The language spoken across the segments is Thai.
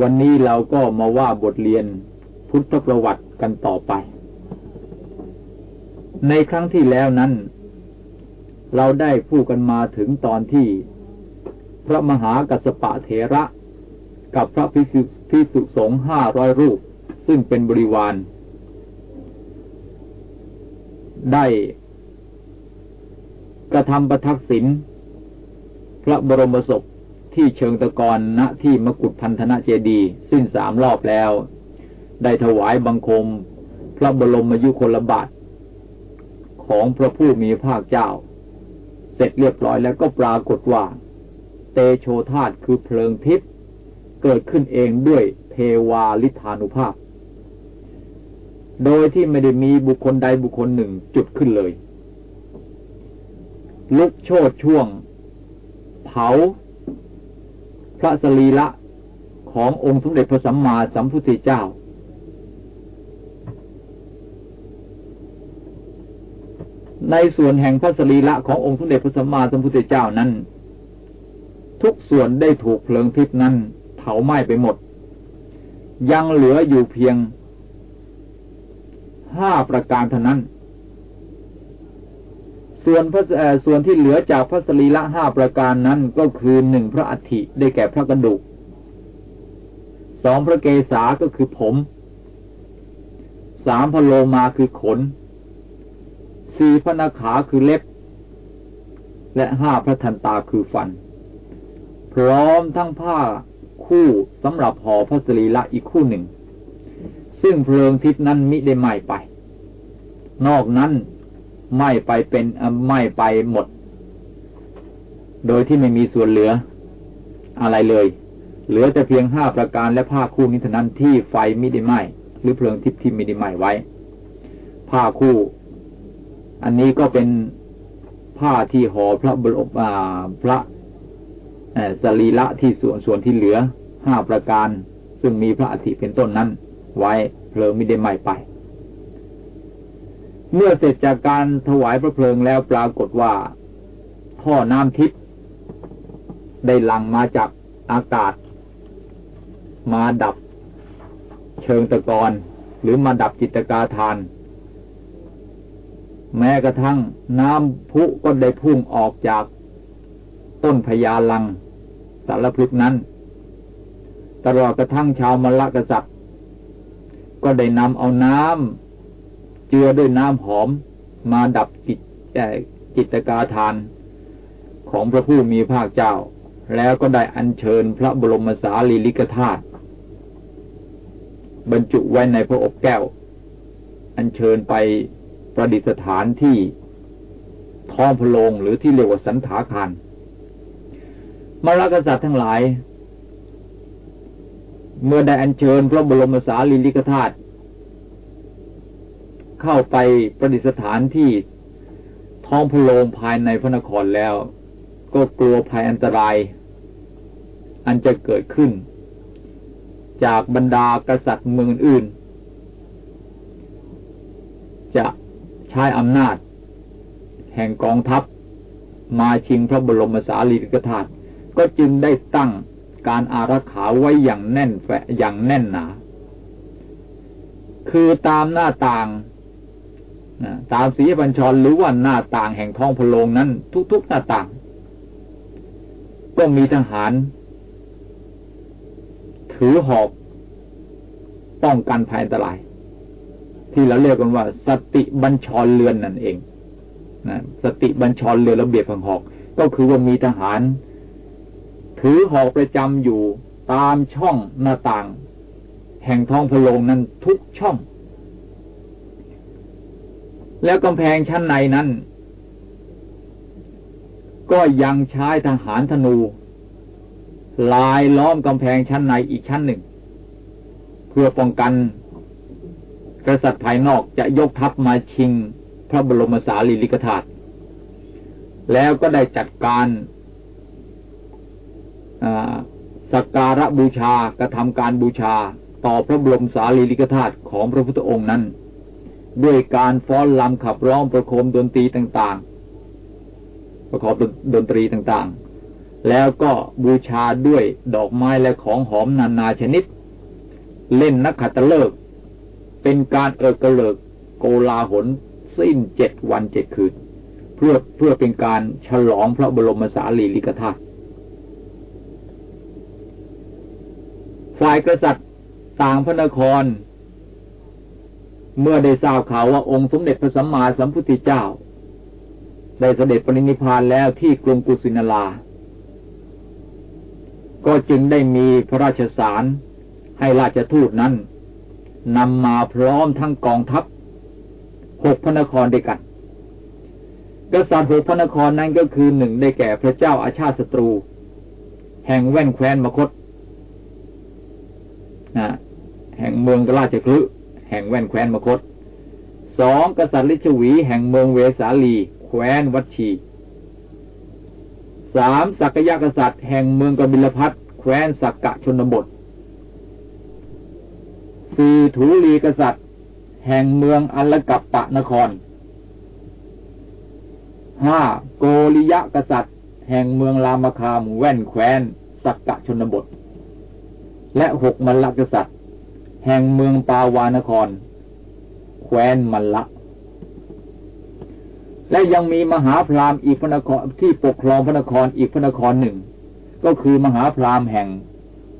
วันนี้เราก็มาว่าบทเรียนพุทธประวัติกันต่อไป ในครั้งที่แล้วนั้น เราได้พูดกันมาถึงตอนที่ พระมหากัสปะเถระ กับพระพิสุพิสุสงฆ์ห้าร้อยรูป ซึ่งเป็นบริวาร ได้กระทำประทักษิณพระบรมศพ ที่เชิงตะกอนณที่มกุฏพันธนะเจดีสิ้นสามรอบแล้ว ได้ถวายบังคม พระบรมยุคลบาทของพระผู้มีภาคเจ้า เสร็จเรียบร้อยแล้วก็ปรากฏว่า เตโชธาตคือเพลิงทิพย์เกิดขึ้นเองด้วยเทวาลิธานุภาพ โดยที่ไม่ได้มีบุคคลใดบุคคลหนึ่งจุดขึ้นเลย ลุกโชดช่วง เผา พระสรีละขององค์สมเด็จพระสัมมาสัมพุทธเจ้า ในส่วนแห่งพระสรีละขององค์สมเด็จพระสัมมาสัมพุทธเจ้านั้น ทุกส่วนได้ถูกเพลิงทิพนั้นเผาไหม้ไปหมด ยังเหลืออยู่เพียงห้าประการเท่านั้น ส่วนพระส่วนที่เหลือจากพระสรีละห้าประการนั้นก็คือหนึ่งพระอัฐิได้แก่พระกระดูกสองพระเกศาก็คือผมสามพระโลมาคือขนสี่พระนาขาคือเล็บ และห้าพระทันตาคือฟัน พร้อมทั้งผ้าคู่สำหรับห่อพระสรีละอีกคู่หนึ่ง ซึ่งเพลิงทิศนั้นมิได้ไหม้ไป นอกนั้น ไม้ไปเป็นไม้ไปหมด โดยที่ไม่มีส่วนเหลืออะไรเลย เหลือแต่เพียงห้าประการและผ้าคู่นี้เท่านั้นที่ไฟไม่ได้ไหมหรือเพลิงทิพย์ที่ไม่ได้ไหมไว้ ผ้าคู่ อันนี้ก็เป็นผ้าที่ห่อพระบรมพระสรีละที่ส่วนส่วนที่เหลือห้าประการ ซึ่งมีพระอธิเป็นต้นนั้น ไว้เพลิงไม่ได้ไหมไป เมื่อเสร็จจากการถวายพระเพลิงแล้วปรากฏว่าท่อน้ำทิพย์ได้หลั่งมาจากอากาศ มาดับเชิงตะกอนหรือมาดับจิตกาทาน แม้กระทั่งน้ำพุก็ได้พุ่งออกจากต้นพญาลังสารพฤกนั้น ตลอดกระทั่งชาวมลกษัตริย์ ก็ได้นำเอาน้ำ เจือด้วยน้ำหอมมาดับจิตจิตกาทานของพระผู้มีภาคเจ้า แล้วก็ได้อัญเชิญพระบรมสารีริกธาตุบรรจุไว้ในพระอบแก้ว อัญเชิญไปประดิษฐานที่ท้องพระโลงหรือที่เรียกว่าสันถาคารมรกษัตริย์ทั้งหลาย เมื่อได้อัญเชิญพระบรมสารีริกธาตุ เข้าไปประดิษฐานที่ท้องพระโรงภายในพระนครแล้ว ก็กลัวภัยอันตราย อันจะเกิดขึ้น จากบรรดากษัตริย์เมืองอื่น จะใช้อำนาจ แห่งกองทัพมาชิงพระบรมสารีริกธาตุก็จึงได้ตั้งการอารักขาไว้อย่างแน่นแฝอย่างแน่นหนา คือตามหน้าต่าง ตามสีบัญชรหรือว่าหน้าต่างแห่งท้องพะโรงนั้น ทุกๆหน้าต่าง ก็มีทหาร ถือหอกป้องกันภัยอันตราย ที่เราเรียกกันว่า สติบัญชรเรือนนั่นเองนะสติบัญชรเรือนระเบียบของหอก ก็คือว่ามีทหาร ถือหอกประจำอยู่ตามช่องหน้าต่าง แห่งท้องพะโรงนั้นทุกช่อง แล้วกำแพงชั้นในนั้น ก็ยังใช้ทหารธนู ลายล้อมกำแพงชั้นในอีกชั้นหนึ่ง เพื่อป้องกันกษัตริย์ภายนอกจะยกทัพมาชิงพระบรมสารีริกธาตุแล้วก็ได้จัดการสักการะบูชากระทำการบูชาต่อพระบรมสารีริกธาตุของพระพุทธองค์นั้น ด้วยการฟ้อนลำขับร้องประโคมดนตรีต่าง ๆ ประกอบดนตรีต่างๆ แล้วก็บูชาด้วยดอกไม้และของหอมนานาชนิด เล่นนักขัตฤกษ์เป็นการเอกเลิกโกลาหลสิ้นเจ็ดวันเจ็ดคืนเพื่อเพื่อเป็นการฉลองพระบรมสารีริกธาตุฝ่ายกษัตริย์ต่างพระนคร เมื่อได้ทราบข่าวว่าองค์สมเด็จพระสัมมาสัมพุทธเจ้า ได้เสด็จปรินิพานแล้วที่กรุงกุสินารา ก็จึงได้มีพระราชสารให้ราชทูตนั้นนำมาพร้อมทั้งกองทัพหกพระนครด้วยกัน กษัตริย์หกพระนครนั้นก็คือหนึ่งได้แก่พระเจ้าอาชาติศัตรู แห่งแว่นแคว้นมคตนะแห่งเมืองกราชคลึ แห่งแว่นแคว้นมคตสองกษัตริย์ลิชวีแห่งเมืองเวสาลี แคว้นวัชีสามสักยะกษัตริย์แห่งเมืองกบิลพัทแคว้นสักกะชนบทสี่ถูลีกษัตริย์ แห่งเมืองอัลกัปปะนครห้าโกริยะกษัตริย์ แห่งเมืองรามคามแว่นแคว้นสักกะชนบท และหกมลกษัตริย์ แห่งเมืองปาวานคร แคว้นมัลละ และยังมีมหาพราหมณ์อีกพระนครที่ปกครองพระนครอีกพระนครหนึ่ง ก็คือมหาพราหมณ์แห่ง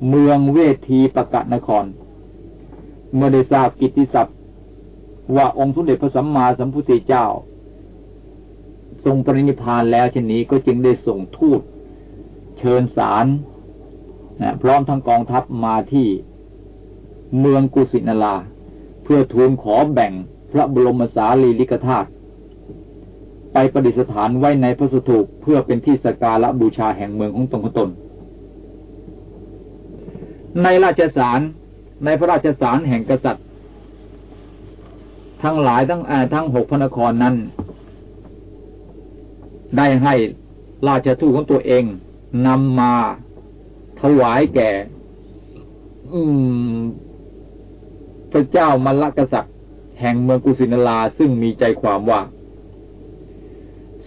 เมืองเวทีปะกะนคร เมื่อได้ทราบกิตติศัพท์ ว่าองค์สมเด็จพระสัมมาสัมพุทธเจ้า ทรงปรินิพานแล้วเช่นนี้ก็จึงได้ส่งทูตเชิญสารนะพร้อมทั้งกองทัพมาที่ เมืองกุสินารา เพื่อทูลขอแบ่งพระบรมสารีริกธาตุไปประดิษฐานไว้ในพระสุถูปเพื่อเป็นที่สการะบูชาแห่งเมืองของตนของตน ในราชสารในพระราชสารแห่งกษัตริย์ ทั้งหลายทั้งทั้งหกพระนครนั้น ได้ให้ราชทูตของตัวเองนำมาถวายแก่ อืม พระเจ้ามลกษัตริย์ แห่งเมืองกุสินาราซึ่งมีใจความว่า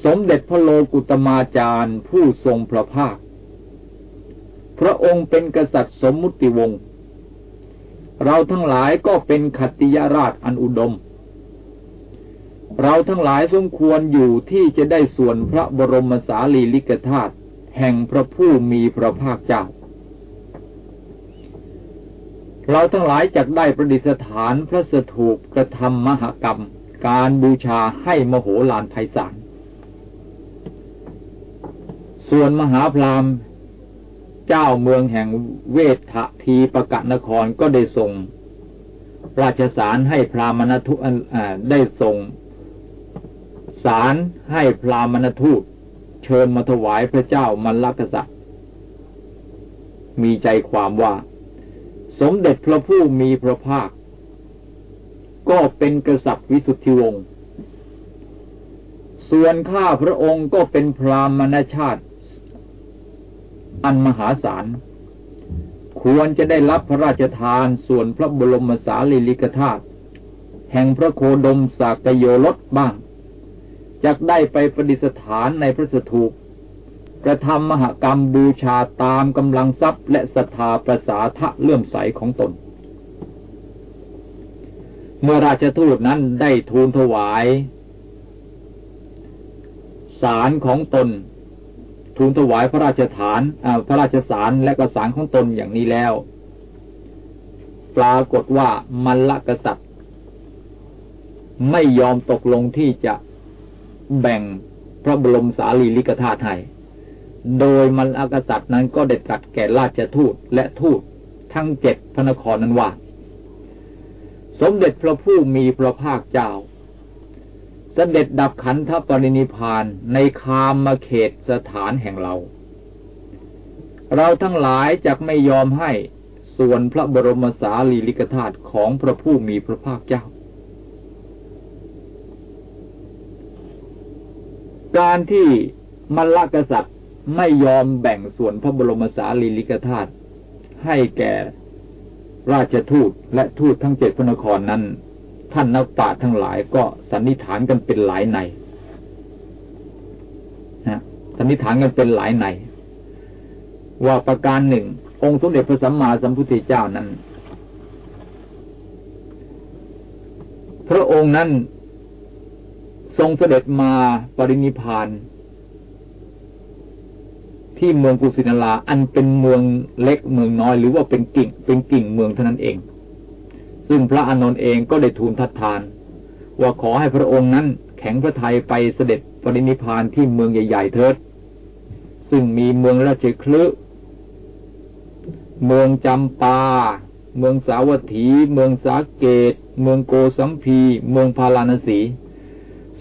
สมเด็จพระโลกุตมาจารย์ผู้ทรงพระภาค พระองค์เป็นกษัตริย์สมมุติวงศ์เราทั้งหลายก็เป็นขัตติยราชอันอุดม เราทั้งหลายสมควรอยู่ที่จะได้ส่วนพระบรมสารีริกธาตุแห่งพระผู้มีพระภาคเจ้า เราทั้งหลายจะได้ประดิษฐานพระสถูปกระทำมหกรรม การบูชาให้มโหฬารไพศาล ส่วนมหาพรามเจ้าเมืองแห่งเวททีประกะนครก็ได้ส่ง ราชสารให้พรามณทุได้ส่งสารให้พรามณทูตเชิญมาถวายพระเจ้ามันลกษัตริย์ มีใจความว่า สมเด็จพระผู้มีพระภาค ก็เป็นกษัตริย์วิสุทธิวงศ์ส่วนข้าพระองค์ก็เป็นพรามณชาติ อันมหาศาล ควรจะได้รับพระราชทานส่วนพระบรมสารีริกธาตุแห่งพระโคดมสากโยรสบ้างจะได้ไปประดิษฐานในพระสถูป กระทำมหกรรมบูชาตามกำลังทรัพย์และศรัทธาประสาทะเลื่อมใสของตน เมื่อราชทูตนั้นได้ทูลถวาย สารของตน ทูลถวายพระราชฐานพระราชสารและกระสารของตนอย่างนี้แล้ว ปรากฏว่ามันละกษัตริย์ ไม่ยอมตกลงที่จะแบ่งพระบรมสารีริกธาตุให้ โดยมันอากษัตริย์นั้นก็เด็ดกัดแก่ราชทูตและทูตทั้งเจ็ดพระนครนั้นว่า สมเด็จพระผู้มีพระภาคเจ้าสเสด็จดับขันธปรินิพานในคามมาเขตสถานแห่งเรา เราทั้งหลายจะไม่ยอมให้ส่วนพระบรมสารีริกธาตุของพระผู้มีพระภาคเจ้า การที่มรรคกษัตริย์ ไม่ยอมแบ่งส่วนพระบรมสารีริกธาตุให้แก่ราชทูตและทูตทั้งเจ็ดพระนครนั้น ท่านนักปราชญ์ทั้งหลายก็สันนิษฐานกันเป็นหลายในนะสันนิษฐานกันเป็นหลายใน ว่าประการหนึ่ง องค์สมเด็จพระสัมมาสัมพุทธเจ้านั้น พระองค์นั้นทรงเสด็จมาปรินิพาน ที่เมืองกุสินาราอันเป็นเมืองเล็กเมืองน้อย หรือว่าเป็นกิ่งเป็นกิ่งเมืองเท่านั้นเอง ซึ่งพระอานนท์เองก็ได้ทูลทัดทาน ว่าขอให้พระองค์นั้นแข็งพระทัยไปเสด็จปรินิพานที่เมืองใหญ่ ๆ เถิด ซึ่งมีเมืองราชคลึเมืองจำปา เมืองสาวัตถี เมืองสาเกต เมืองโกสัมพี เมืองพาราณสี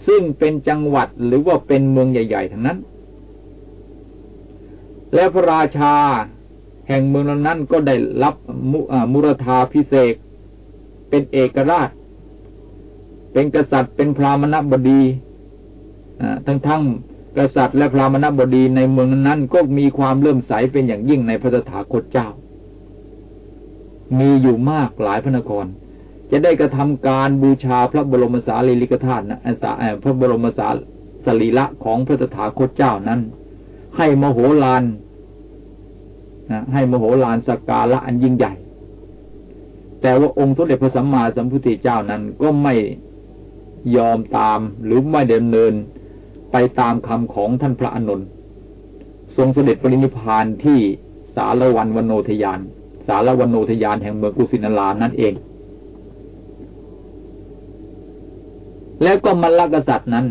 ซึ่งเป็นจังหวัดหรือว่าเป็นเมืองใหญ่ ๆ ทั้งนั้น และพระราชา แห่งเมืองนั้นก็ได้รับมุรธาพิเศษเป็นเอกราช เป็นกษัตริย์เป็นพรามณบดีทั้งทั้งกษัตริย์และพรามณบดีในเมืองนั้นก็มีความเลื่อมใสเป็นอย่างยิ่งในพระถาคตเจ้า มีอยู่มากหลายพระนคร จะได้กระทำการบูชาพระบรมสารีริกธาตุนะพระบรมสาสรีละของพระตถาคตเจ้านั้น ให้มโหฬารนะให้มโหฬารสักการะอันยิ่งใหญ่ แต่ว่าองค์สมเด็จพระสัมมาสัมพุทธเจ้านั้นก็ไม่ยอมตามหรือไม่ดินเนินไปตามคำของท่านพระอนุนทรงเสด็จปรินิพานที่สารวันวโนทยาน สารวันโนทยานแห่งเมืองกุสินารานั่นเอง แล้วก็มรรคกษัตริย์นั้น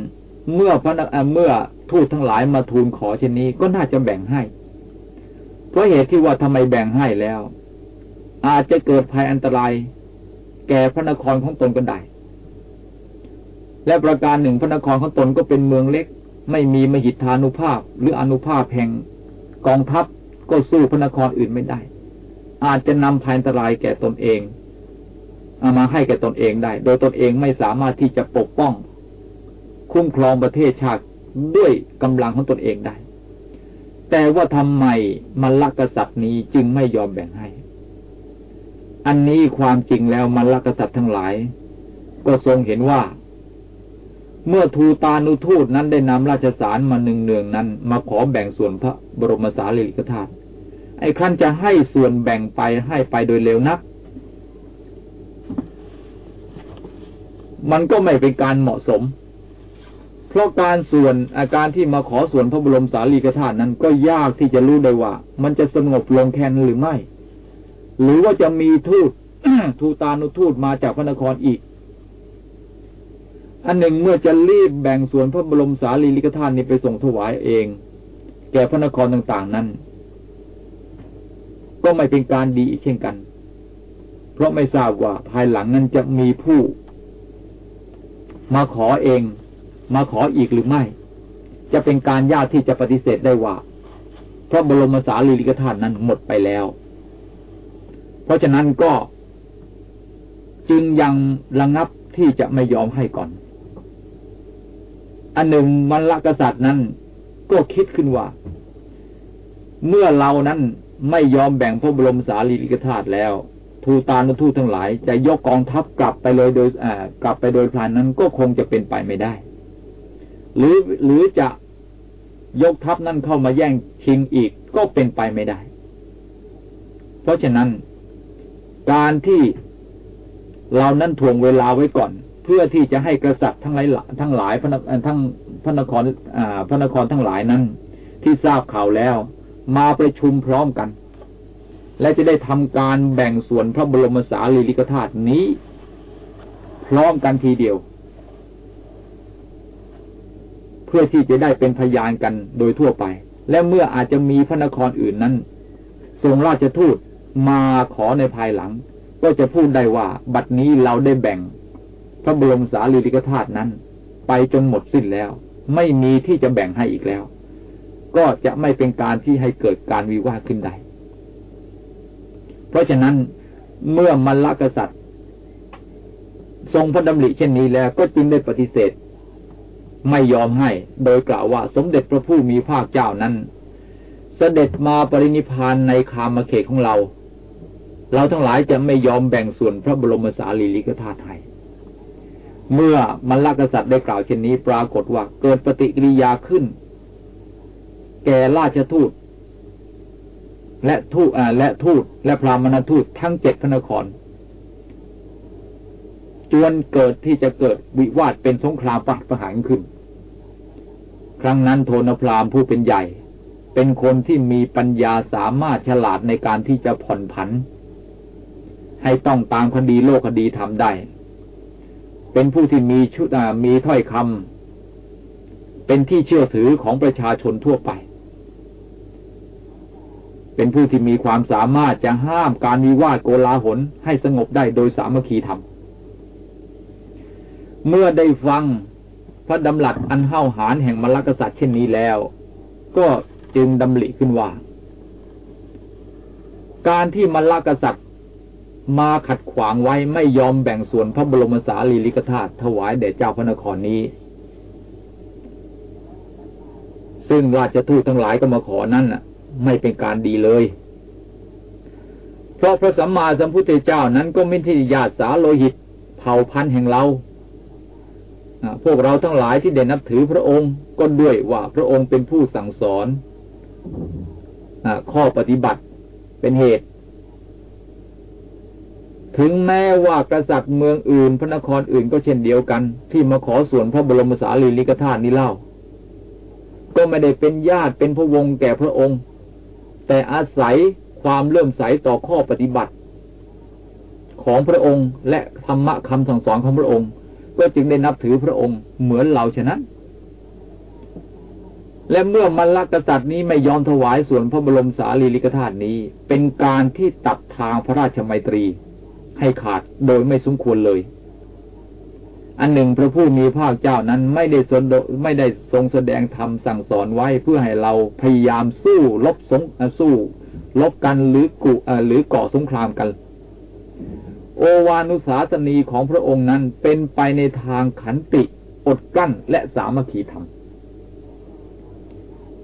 เมื่อพระเมื่อ ทูตทั้งหลายมาทูลขอเช่นนี้ก็น่าจะแบ่งให้ เพราะเหตุที่ว่าทำไมแบ่งให้แล้ว อาจจะเกิดภัยอันตราย แก่พระนครของตนก็ได้ และประการหนึ่งพระนครของตนก็เป็นเมืองเล็ก ไม่มีมหิทธานุภาพ หรืออนุภาพแห่งกองทัพก็สู้พระนครอื่นไม่ได้ อาจจะนำภัยอันตรายแก่ตนเองเอามาให้แก่ตนเองได้ โดยตนเองไม่สามารถที่จะปกป้อง คุ้มครองประเทศชาติ ด้วยกำลังของตนเองได้ แต่ว่าทำไมมลกษัตริย์นี้จึงไม่ยอมแบ่งให้ อันนี้ความจริงแล้วมลกษัตริย์ทั้งหลาย ก็ทรงเห็นว่า เมื่อทูตานุทูตนั้นได้นำราชสารมาหนึ่งเนืองนั้น มาขอแบ่งส่วนพระบรมสารีริกธาตุไอ้ครั้นจะให้ส่วนแบ่งไปให้ไปโดยเร็วนักมันก็ไม่เป็นการเหมาะสม เพราะการส่วนอาการที่มาขอส่วนพระบรมสารีริกธาตุนั้นก็ยากที่จะรู้ได้ว่า มันจะสงบลงแค่นหรือไม่ หรือว่าจะมีทูตทูตานุทูตมาจากพระนครอีก อันหนึ่งเมื่อจะรีบแบ่งส่วนพระบรมสารีริกธาตุนี้ไปส่งถวายเอง แก่พระนครต่างๆนั้น ก็ไม่เป็นการดีอีกเช่นกัน เพราะไม่ทราบว่าภายหลังนั้นจะมีผู้ มาขอเอง มาขออีกหรือไม่ จะเป็นการยากที่จะปฏิเสธได้ว่าพระบรมสารีริกธาตุนั้นหมดไปแล้ว เพราะฉะนั้นก็จึงยังระงับที่จะไม่ยอมให้ก่อน อันหนึ่งมรรคกษัตริย์นั้นก็คิดขึ้นว่า เมื่อเรานั้นไม่ยอมแบ่งพระบรมสารีริกธาตุแล้ว ทูตานุทูตทั้งหลาย จะยกกองทัพกลับไปเลยโดยกลับไปโดยพลานนั้นก็คงจะเป็นไปไม่ได้ หรือหรือจะยกทัพนั่นเข้ามาแย่งชิงอีกก็เป็นไปไม่ได้ เพราะฉะนั้น การที่เรานั้นถ่วงเวลาไว้ก่อน เพื่อที่จะให้กษัตริย์ทั้งหลายทั้งหลายพระทั้งพระนครพระนครทั้งหลายนั้น ที่ทราบข่าวแล้ว มาประชุมพร้อมกัน และจะได้ทำการแบ่งส่วนพระบรมสารีริกธาตุนี้ พร้อมกันทีเดียว เพื่อที่จะได้เป็นพยานกันโดยทั่วไป และเมื่ออาจจะมีพระนครอื่นนั้นส่งราชทูตมาขอในภายหลัง ก็จะพูดได้ว่าบัดนี้เราได้แบ่ง พระบรมสารีริกธาตุนั้น ไปจนหมดสิ้นแล้ว ไม่มีที่จะแบ่งให้อีกแล้ว ก็จะไม่เป็นการที่ให้เกิดการวิวาทขึ้นได้เพราะฉะนั้นเมื่อมรรคกษัตริย์ ทรงพระดำริเช่นนี้แล้วก็จึงได้ปฏิเสธ ไม่ยอมให้ โดยกล่าวว่าสมเด็จพระผู้มีภาคเจ้านั้น เสด็จมาปรินิพานในคามเขตของเรา เราทั้งหลายจะไม่ยอมแบ่งส่วนพระบรมสารีริกธาตุให้เมื่อมรรคกษัตริย์ได้กล่าวเช่นนี้ปรากฏว่าเกิดปฏิกิริยาขึ้น แก่ราชทูต และทูตและทูตและพรามณทูตทั้งเจ็ดพระนคร จวนเกิดที่จะเกิดวิวาทเป็นสงครามปักประหารขึ้น ครั้งนั้นโทนพรามผู้เป็นใหญ่ เป็นคนที่มีปัญญาสามารถฉลาดในการที่จะผ่อนผัน ให้ต้องตามคดีโลกคดีทำได้ เป็นผู้ที่มีชุดมีถ้อยคำเป็นที่เชื่อถือของประชาชนทั่วไปเป็นผู้ที่มีความสามารถจะห้ามการวิวาทโกลาหลให้สงบได้โดยสามัคคีธรรม เมื่อได้ฟังพระดำรัสอันเห้าหาญแห่งมรรคษัตริย์เช่นนี้แล้ว ก็จึงดำริขึ้นว่า การที่มรรคษัตริย์มาขัดขวางไว้ไม่ยอมแบ่งส่วนพระบรมสารีริกธาตุถวายแด่เจ้าพระนครนี้ ซึ่งราชทูตทั้งหลายก็มาขอนั่นน่ะ ไม่เป็นการดีเลย เพราะพระสัมมาสัมพุทธเจ้านั้นก็ไม่ที่ญาติสาโลหิต เผ่าพันธุ์แห่งเรา พวกเราทั้งหลายที่เด่นนับถือพระองค์ก็ด้วยว่าพระองค์เป็นผู้สั่งสอนอข้อปฏิบัติเป็นเหตุ ถึงแม้ว่ากษัตริย์เมืองอื่น พระนครอื่นก็เช่นเดียวกัน ที่มาขอส่วนพระบรมสารีริกธาตุนี้เล่า ก็ไม่ได้เป็นญาติเป็นพระวงศ์แก่พระองค์ แต่อาศัยความเลื่อมใสต่อข้อปฏิบัติ ของพระองค์และธรรมะคำสั่งสอนของพระองค์ ก็จึงได้นับถือพระองค์เหมือนเราฉะนั้น และเมื่อมรรคกษัตริย์นี้ไม่ยอมถวายส่วนพระบรมสารีริกธาตุนี้ เป็นการที่ตัดทางพระราชมัยตรี ให้ขาดโดยไม่สมควรเลย อันหนึ่งพระผู้มีภาคเจ้านั้นไม่ได้สนไม่ได้ทรงแสดงธรรมสั่งสอนไว้เพื่อให้เราพยายามสู้ลบสงสู้ลบกันหรือกุหรือก่อสงครามกัน โอวานุสาสนีของพระองค์นั้นเป็นไปในทางขันติอดกลั้นและสามัคคีธรรม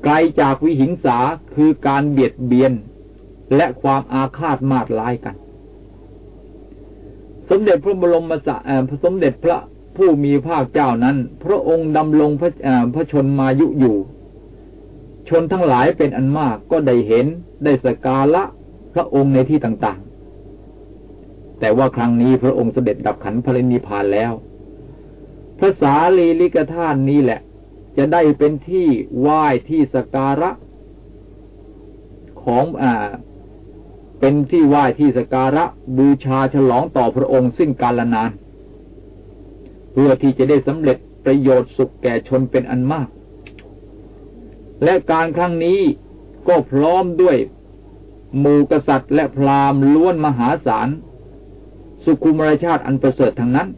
ไกลจากวิหิงสาคือการเบียดเบียนและความอาฆาตมาดร้ายกัน สมเด็จพระบรมสาสมเด็จพระผู้มีภาคเจ้านั้น พระองค์ดำรงพระพระชนมายุอยู่ ชนทั้งหลายเป็นอันมากก็ได้เห็นได้สกาละพระองค์ในที่ต่าง แต่ว่าครั้งนี้พระองค์เสด็จดับขันพระนิพพานแล้ว พระสารีลิกธาตุนี้แหละ จะได้เป็นที่ไหว้ที่สการะ ของอ่า เป็นที่ไหว้ที่สการะ บูชาฉลองต่อพระองค์สิ้นกาลนาน เพื่อที่จะได้สำเร็จประโยชน์สุขแก่ชนเป็นอันมาก และการครั้งนี้ก็พร้อมด้วยหมู่กษัตริย์และพราหมณ์ล้วนมหาศาล สุขุมรชาติอันประเสริฐทั้งนั้น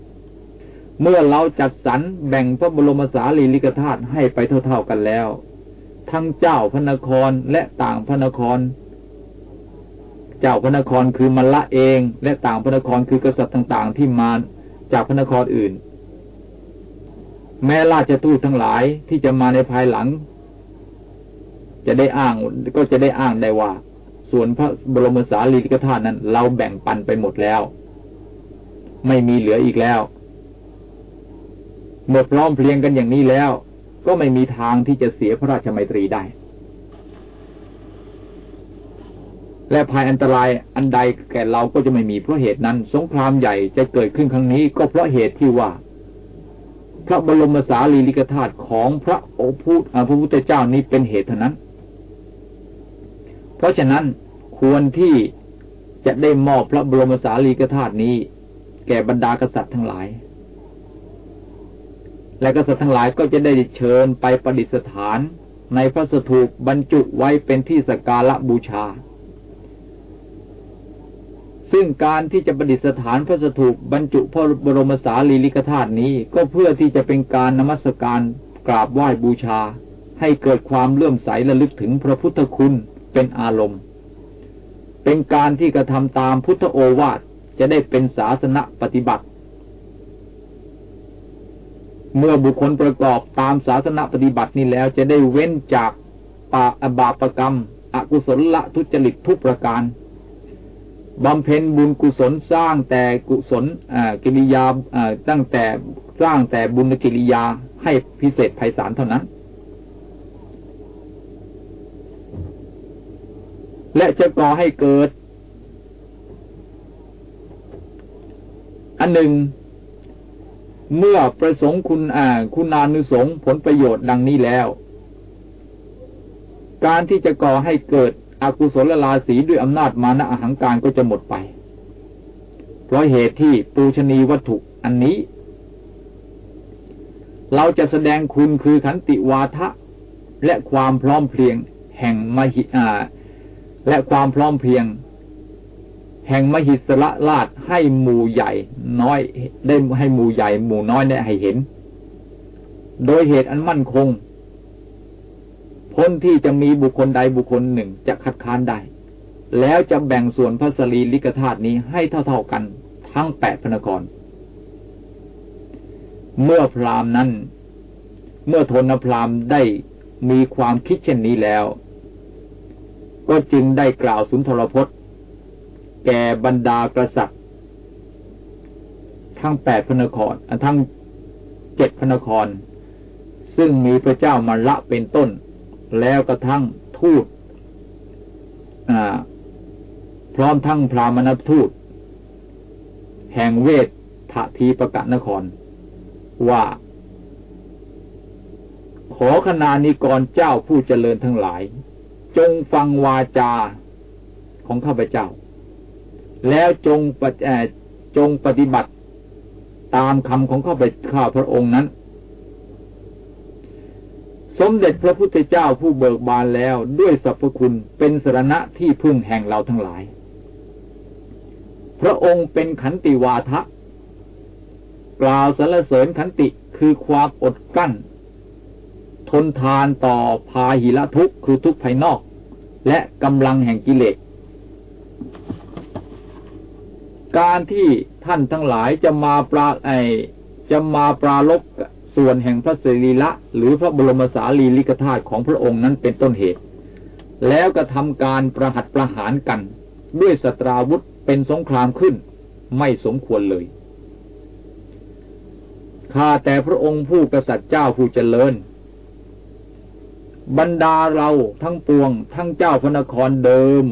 เมื่อเราจัดสรรแบ่งพระบรมสารีริกธาตุให้ไปเท่าๆกันแล้ว ทั้งเจ้าพระนครและต่างพระนคร เจ้าพระนครคือมละเอง และต่างพระนครคือกษัตริย์ต่าง ๆ ที่มาจากพระนครอื่น แม้ราชทูตทั้งหลายที่จะมาในภายหลัง จะได้อ้างก็จะได้อ้างได้ว่าส่วนพระบรมสารีริกธาตุนั้น เราแบ่งปันไปหมดแล้ว ไม่มีเหลืออีกแล้วเมื่อพร้อมเพลียงกันอย่างนี้แล้ว ก็ไม่มีทางที่จะเสียพระราชมัยตรีได้ และภายอันตรายอันใดแก่เราก็จะไม่มีเพราะเหตุนั้น สงครามใหญ่จะเกิดขึ้นครั้งนี้ ก็เพราะเหตุที่ว่า พระบรมสารีริกธาตุของพระโอพุทพระพุทธเจ้านี้เป็นเหตุเท่านั้น เพราะฉะนั้นควรที่จะได้มอบพระบรมสารีริกธาตุนี้ แก่บรรดากษัตริย์ทั้งหลาย และกษัตริย์ทั้งหลายก็จะได้เชิญไปประดิษฐานในพระสถูปบรรจุไว้เป็นที่สกการะบูชา ซึ่งการที่จะประดิษฐานพระสถูปบรรจุพระบรมสารีริกธาตุนี้ก็เพื่อที่จะเป็นการนมัสการกราบไหว้บูชา ให้เกิดความเลื่อมใสและลึกถึงพระพุทธคุณเป็นอารมณ์ เป็นการที่กระทำตามพุทธโอวาท จะได้เป็นศาสนปฏิบัติ เมื่อบุคคลประกอบตามศาสนปฏิบัตินี้แล้วจะได้เว้นจากปาอบาปกรรม อกุศลละทุจริตทุกประการบำเพ็ญบุญกุศลสร้างแต่กุศลกิริยาตั้งแต่สร้างแต่บุญกิริยาให้พิเศษไพศาลเท่านั้น และจะก่อให้เกิด อันหนึ่ง เมื่อประสงค์คุณอ่าคุณานุสงผลประโยชน์ดังนี้แล้ว การที่จะก่อให้เกิดอกุศลราศีด้วยอำนาจมานะอาหังการก็จะหมดไป เพราะเหตุที่ปูชนีวัตถุอันนี้ เราจะแสดงคุณคือขันติวาทะ และความพร้อมเพรียงแห่งมหิอาและความพร้อมเพรียง แห่งมหิสระราชให้หมู่ใหญ่ น้อยได้ให้หมู่ใหญ่ หมู่น้อยได้ให้เห็น โดยเหตุอันมั่นคง พ้นที่จะมีบุคคลใดบุคคลหนึ่งจะคัดค้านได้ แล้วจะแบ่งส่วนพระสรีลิกธาตุนี้ให้เท่าๆกันทั้งแปดพนกร เมื่อพรามนั้น เมื่อทนพรามได้มีความคิดเช่นนี้แล้ว ก็จึงได้กล่าวสุนทรพจน์ แก่บรรดากษัตริย์ ทั้งแปดพนครทั้งเจ็ดพนคร ซึ่งมีพระเจ้ามาละเป็นต้น แล้วกระทั่งทูตพร้อมทั้งพรามณทูต แห่งเวทถทีประกาศนคร ว่า ขอขณานิกรเจ้าผู้เจริญทั้งหลาย จงฟังวาจาของข้าพเจ้า แล้วจงปจงปฏิบัติตามคำของข้าพเจ้าพระองค์นั้น สมเด็จพระพุทธเจ้าผู้เบิกบานแล้วด้วยสรรพคุณเป็นสรณะที่พึ่งแห่งเราทั้งหลาย พระองค์เป็นขันติวาทะ กล่าวสรรเสริญขันติคือความอดกั้น ทนทานต่อพาหิละทุกข์คือทุกข์ภายนอก และกำลังแห่งกิเลส การที่ท่านทั้งหลายจะมาปราไอจะมาปราลบส่วนแห่งพระสิริละหรือพระบรมสารีริกธาตุของพระองค์นั้นเป็นต้นเหตุ แล้วก็ทำการประหัตประหารกัน ด้วยสตราวุธเป็นสงครามขึ้น ไม่สมควรเลยข้าแต่พระองค์ผู้กษัตริย์เจ้าผู้เจริญ บรรดาเราทั้งปวงทั้งเจ้าพระนครเดิม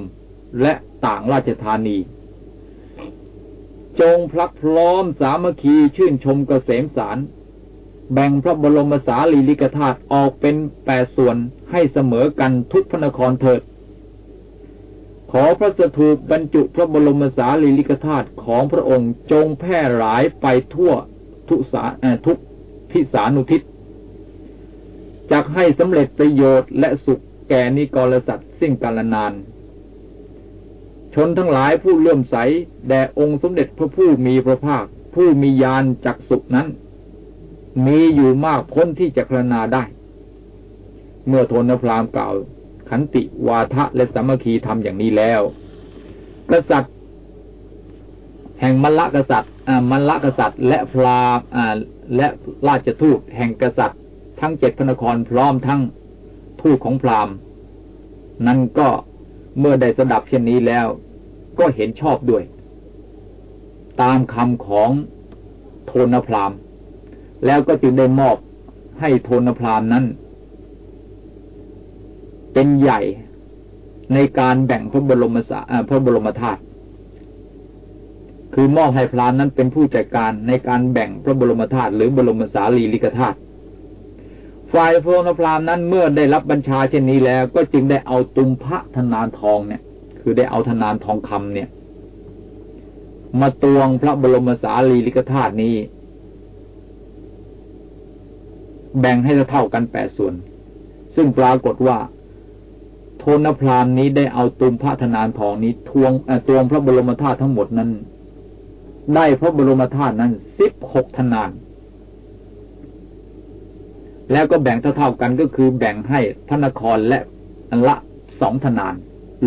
และต่างราชธานี จงพลักพร้อมสามัคคีชื่นชมกเกษมสาร แบ่งพระบรมสารีริกธาตุออกเป็นแปดส่วนให้เสมอกันทุกพระนครเถิด ขอพระสถูปบรรจุพระบรมสารีริกธาตุของพระองค์จงแพร่หลายไปทั่วทุกสาทุกทิสานุทิศจักให้สำเร็จประโยชน์และสุขแก่นิกรสัตว์สิ่งกาลนาน ชนทั้งหลายผู้เลื่อมใส แด่องค์สมเด็จพระผู้มีพระภาค ผู้มียานจักสุขนั้น มีอยู่มากพ้นที่จะครนาได้ เมื่อโทนพรามกล่าว ขันติวาทะและสามัคคีทำอย่างนี้แล้ว กษัตริย์ แห่งมลกษัตริย์มลกษัตริย์ และพราและราชทูตแห่งกษัตริย์ ทั้งเจ็ดพนครพร้อมทั้งทูตของพราหมณ์นั่นก็เมื่อได้สดับเช่นนี้แล้ว ก็เห็นชอบด้วย ตามคำของโทนพรามแล้วก็จึงได้มอบให้โทนพรามนั้น เป็นใหญ่ในการแบ่งพระบรมสาพระบรมธาตุคือมอบให้พรามนั้นเป็นผู้จัดการในการแบ่งพระบรมธาตุหรือบรมสารีริกธาตุฝ่ายพระนพรามนั้นเมื่อได้รับบัญชาเช่นนี้แล้ว ก็จึงได้เอาตุมพระธนานทองเนี่ย คือได้เอาธนานทองคำเนี่ย มาตวงพระบรมสารีริกธาตุนี้ แบ่งให้เท่ากันแปดส่วน ซึ่งปรากฏว่าโทนพรามนี้ได้เอาตุมพระธนานทองนี้ทวงตวงพระบรมธาตุทั้งหมดนั้น ได้พระบรมธาตุนั้นสิบหกธนานแล้วก็แบ่งเท่าๆกันก็คือแบ่งให้พระนครและอันละสองธนาน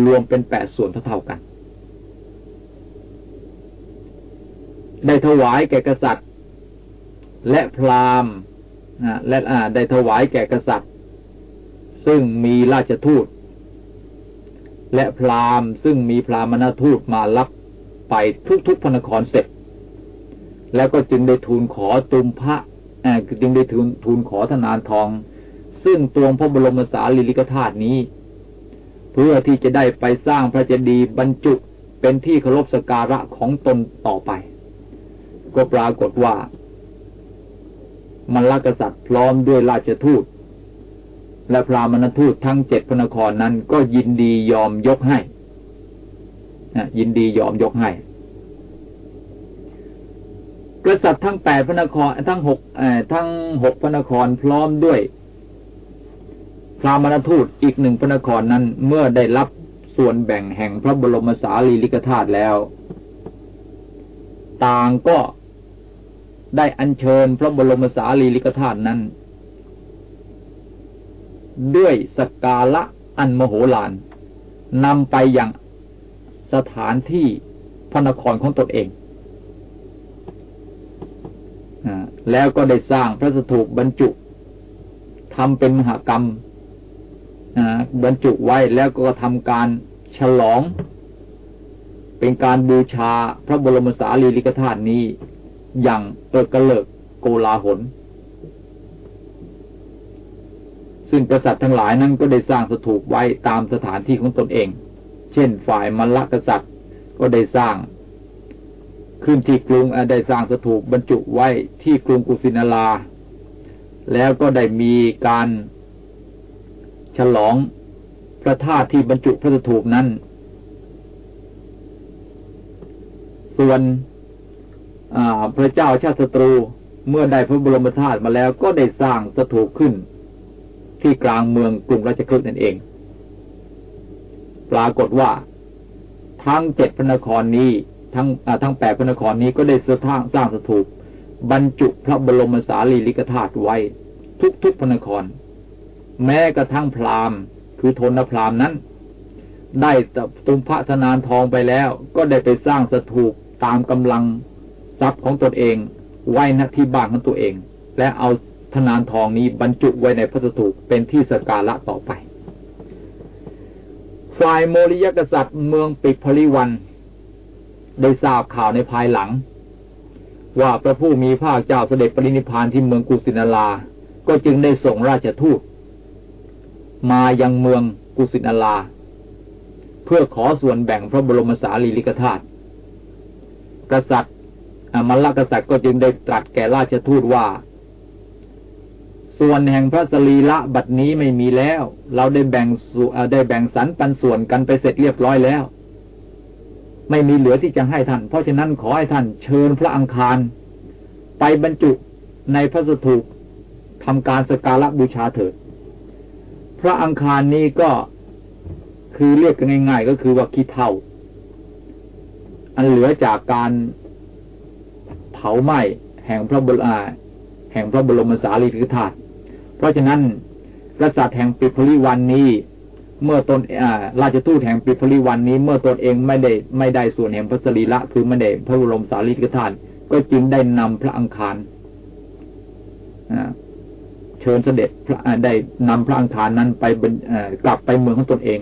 รวมเป็นแปดส่วนเท่าๆกัน ได้ถวายแก่กษัตริย์ และพราหมณ์และได้ถวายแก่กษัตริย์ ซึ่งมีราชทูต และพราหมณ์ซึ่งมีพราหมณทูตมารับไปทุกๆพระนครเสร็จ แล้วก็จึงได้ทูลขอตุมพระจึงได้ทูลทูลขอธนานทอง ซึ่งตวงพระบรมสารีริกธาตุนี้ เพื่อที่จะได้ไปสร้างพระเจดีย์บรรจุเป็นที่เคารพสการะของตนต่อไป ก็ปรากฏว่า มลกษัตริย์พร้อมด้วยราชทูต และพรามณทูตทั้งเจ็ดพระนครนั้นก็ยินดียอมยกให้ยินดียอมยกให้กษัตริย์ทั้งแปดพระนครทั้งหกทั้งหกพระนครพร้อมด้วย พรามณทูตอีกหนึ่งพระนครนั้นเมื่อได้รับส่วนแบ่งแห่งพระบรมสารีริกธาตุแล้ว ต่างก็ได้อัญเชิญพระบรมสารีริกธาตุนั้น ด้วยสกาละอันมโหฬารนำไปอย่างสถานที่พระนครของตนเองแล้วก็ได้สร้างพระสถูปบรรจุทำเป็นมหากรรม บรรจุไว้แล้วก็ทำการฉลอง เป็นการบูชาพระบรมสารีริกธาตุนี้ อย่างเอิกระเลิกโกลาหล ซึ่งกษัตริย์ทั้งหลายนั้นก็ได้สร้างสถูปไว้ตามสถานที่ของตนเอง เช่นฝ่ายมลกษัตริย์ก็ได้สร้าง ขึ้นที่กรุงได้สร้างสถูปบรรจุไว้ที่กรุงกุสินาราแล้วก็ได้มีการ ฉลองพระธาตุที่บรรจุพระสถูปนั้น ส่วนพระเจ้าชาติศัตรูเมื่อได้พระบรมธาตุมาแล้วก็ได้สร้างสถูปขึ้น ที่กลางเมืองกรุงราชคฤห์นั่นเอง ปรากฏว่า ทั้งเจ็ดพระนครนี้ ทั้งทั้งแปดพระนครนี้ก็ได้สร้างสร้างสถูปบรรจุพระบรมสารีริกธาตุไว้ ทุกทุกพระนคร แม้กระทั่งพราหมณ์ คือทนพราหมณ์นั้น ได้ตุมพระธนานทองไปแล้ว ก็ได้ไปสร้างสถูปตามกำลังทรัพย์ของตนเอง ไว้ณที่บ้านของตัวเอง และเอาธนานทองนี้บรรจุไว้ในพระสถูปเป็นที่สการะต่อไป ฝ่ายโมริยกษัตริย์เมืองปิพลิวัน ได้ทราบข่าวในภายหลัง ว่าพระผู้มีพระเจ้าเสด็จปรินิพานที่เมืองกุสินารา ก็จึงได้ส่งราชทูต มายังเมืองกุสินาราเพื่อขอส่วนแบ่งพระบรมสารีริกธาตุกษัตริย์มลกษัตริย์ก็จึงได้ตรัสแก่ราชทูตว่า ส่วนแห่งพระสรีละบัดนี้ไม่มีแล้ว เราได้แบ่งส่วนได้แบ่งสรรปันส่วนกันไปเสร็จเรียบร้อยแล้ว ไม่มีเหลือที่จะให้ท่าน เพราะฉะนั้นขอให้ท่านเชิญพระอังคาร ไปบรรจุในพระสถูปทำการสการะบูชาเถิด พระอังคารนี้ก็คือเรียกกันง่ายๆ ก็คือว่าขี้เท่า อันเหลือจากการเผาไหม้แห่งพระบรมแห่งพระบรมสารีริกธาตุเพราะฉะนั้นกษัตริย์แห่งปิพลิวันนี้ เมื่อตนราชทูตแห่งปิพลิวันนี้ เมื่อตนเองไม่ได้ไม่ได้ส่วนแห่งพระสรีละคือไม่ได้พระบรมสารีริกธาตุก็จึงได้นำพระอังคาร เชิญเสด็จได้นำพระอังคารนั้นไปกลับไปเมืองของตนเอง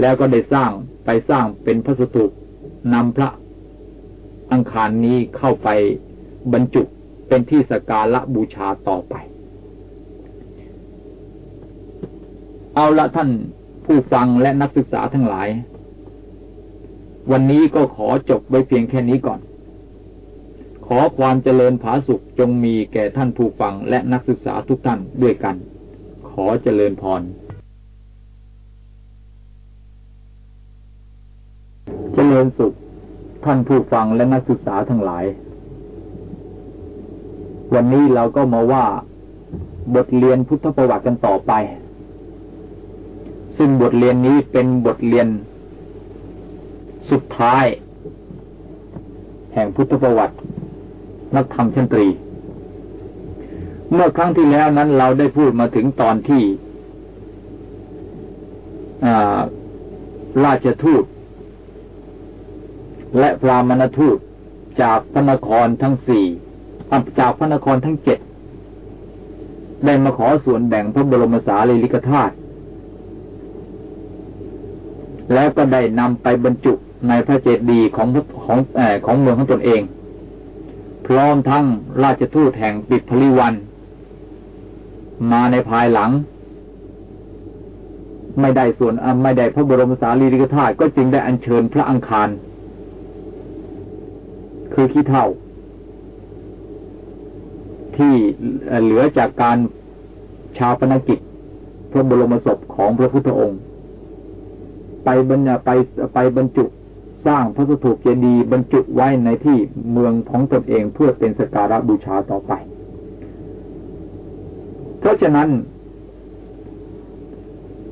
แล้วก็ได้สร้างไปสร้างเป็นพระสถูปนำพระอังคารนี้เข้าไปบรรจุเป็นที่สการะบูชาต่อไป เอาละท่านผู้ฟังและนักศึกษาทั้งหลาย วันนี้ก็ขอจบไว้เพียงแค่นี้ก่อน ขอความเจริญผาสุขจงมีแก่ท่านผู้ฟังและนักศึกษาทุกท่านด้วยกัน ขอเจริญพร เจริญสุข ท่านผู้ฟังและนักศึกษาทั้งหลาย วันนี้เราก็มาว่า บทเรียนพุทธประวัติกันต่อไป ซึ่งบทเรียนนี้เป็นบทเรียน สุดท้าย แห่งพุทธประวัติ นักธรรมชั้นตรี เมื่อครั้งที่แล้วนั้นเราได้พูดมาถึงตอนที่ราชทูต และพรามณทูตจากพระนครทั้งสี่จากพระนครทั้งเจ็ดได้มาขอส่วนแบ่งพระบรมสารีริกธาตุแล้วก็ได้นำไปบรรจุในพระเจดีย์ของของของเมืองของตนเอง พร้อมทั้งราชทูตแห่งปิดพลิวัน มาในภายหลัง ไม่ได้ส่วนไม่ได้พระบรมสารีริกธาตุก็จึงได้อัญเชิญพระอังคาร คือขี้เท่า ที่เหลือจากการชาปนกิจ พระบรมศพของพระพุทธองค์ ไปบรรไปไปบรรจุ สร้างพระสถูปเจดีย์บรรจุไว้ในที่เมืองของตนเองเพื่อเป็นสการะบูชาต่อไป เพราะฉะนั้น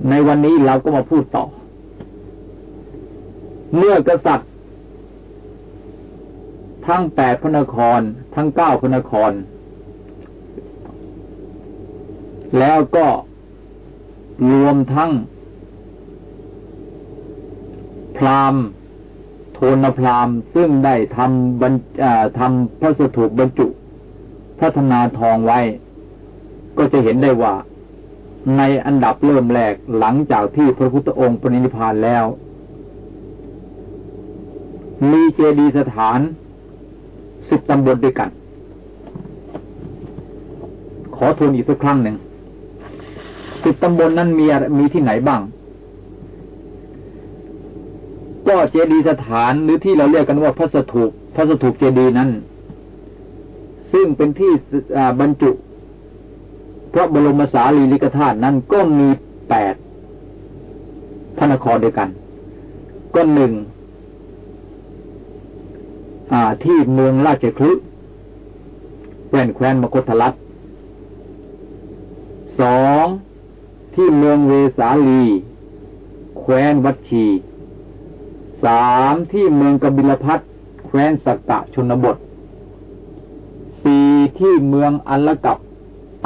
ในวันนี้เราก็มาพูดต่อ เมื่อกษัตริย์ ทั้งแปดพระนคร ทั้งเก้าพระนคร แล้วก็รวมทั้งพราหมณ์ นพรามซึ่งได้ทำบรรทำพระสถูปบรรจุพัฒนาทองไว้ ก็จะเห็นได้ว่า ในอันดับเริ่มแรกหลังจากที่พระพุทธองค์ปรินิพานแล้ว มีเจดีย์สถานสิบตำบลด้วยกัน ขอทวนอีกสักครั้งหนึ่งสิบตำบลนนั้นมีมีที่ไหนบ้าง ก็เจดีย์สถานหรือที่เราเรียกกันว่าพระสถูปพระสถูปเจดีย์นั้น ซึ่งเป็นที่บรรจุพระบรมสารีริกธาตุนั้นก็มีแปดพระนครด้วยกัน ก็หนึ่งที่เมืองราชคลึแว่นแคว้นมคตลัดสองที่เมืองเวสาลี แคว้นวัดชี สามที่เมืองกบิลพัทแคว้นสักกะชนบทสี่ที่เมืองอัลละกับ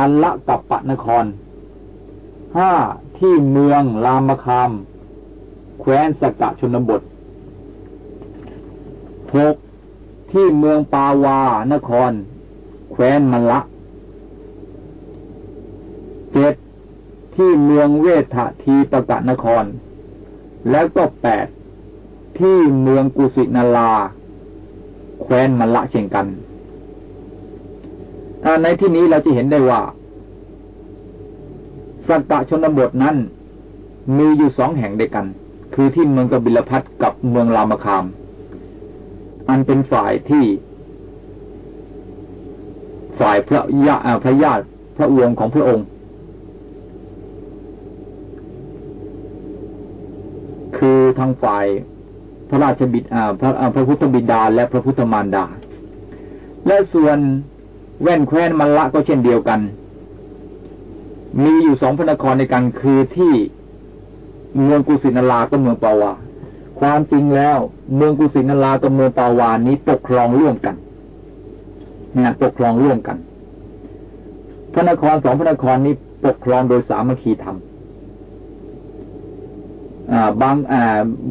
อัลละกับปะนครห้าที่เมืองรามคามแคว้นสักกะชนบทหกที่เมืองปาวานคร แคว้นมละเจ็ดที่เมืองเวททีปะกะนคร แล้วก็แปด ที่เมืองกุสินาลาแคว้นมละเช่นกันในที่นี้เราจะเห็นได้ว่า สักกะชนบทนั้น มีอยู่สองแห่งด้วยกัน คือที่เมืองกบิลพัทกับเมืองรามคาม อันเป็นฝ่ายที่ ฝ่ายพระยาพระญาติพระอวงของพระองค์ คือทางฝ่าย พระราชบิดาพระพระพุทธบิดาและพระพุทธมารดา และส่วนแว่นแคว้นมัลละก็เช่นเดียวกัน มีอยู่สองพระนครในกันคือที่เมืองกุสินารากับเมืองปาวา ความจริงแล้ว เมืองกุสินารากับเมืองปาวานี้ปกครองร่วมกันนะปกครองร่วมกัน พระนครสองพระนครนี้ปกครองโดยสามัคคีธรรม บาง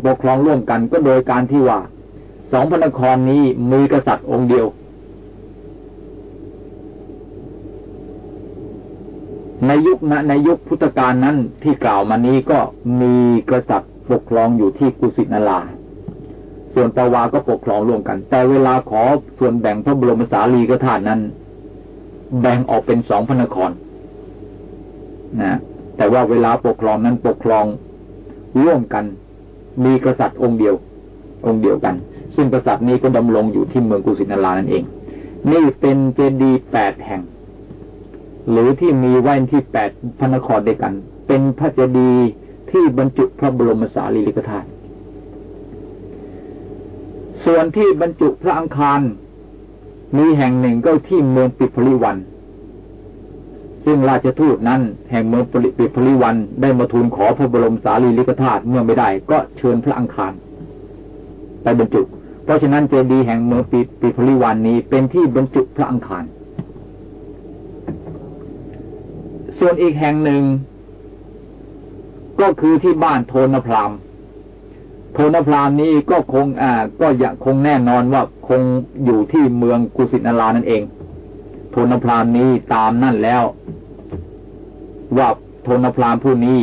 ปกครองร่วมกันก็โดยการที่ว่าสองพระนครนี้มีกษัตริย์องค์เดียว ในยุคนะในยุคพุทธกาลนั้นที่กล่าวมานี้ก็มีกษัตริย์ปกครองอยู่ที่กุสินาราส่วนปวาก็ปกครองร่วมกัน แต่เวลาขอส่วนแบ่งพระบรมสารีกธาตุนั้น แบ่งออกเป็นสองพระนครนะแต่ว่าเวลาปกครองนั้นปกครอง ร่วมกัน มีกษัตริย์องค์เดียว องค์เดียวกัน ซึ่งกษัตริย์นี้ก็ดำรงอยู่ที่เมืองกุสินารานั่นเอง นี่เป็นเจดีย์แปดแห่ง หรือที่มีไว้ที่แปดพระนครด้วยกัน เป็นพระเจดีย์ที่บรรจุพระบรมสารีริกธาตุส่วนที่บรรจุพระอังคารมีแห่งหนึ่งก็ที่เมืองปิพลิวัน ซึ่งราชทูตนั้นแห่งเมืองปิพลิวันได้มาทูลขอพระบรมสารีริกธาตุเมื่อไม่ได้ ก็เชิญพระอังคารไปบรรจุ เพราะฉะนั้นเจดีย์แห่งเมืองปิปิพลิวันนี้เป็นที่บรรจุพระอังคาร ส่วนอีกแห่งหนึ่ง ก็คือที่บ้านโทนพรามโทนพรามนี้ก็คงอ่าก็ยากคงแน่นอนว่าคงอยู่ที่เมืองกุสินารานั่นเองโทนพรามนี้ตามนั่นแล้ว ว่าโทนพรามผู้นี้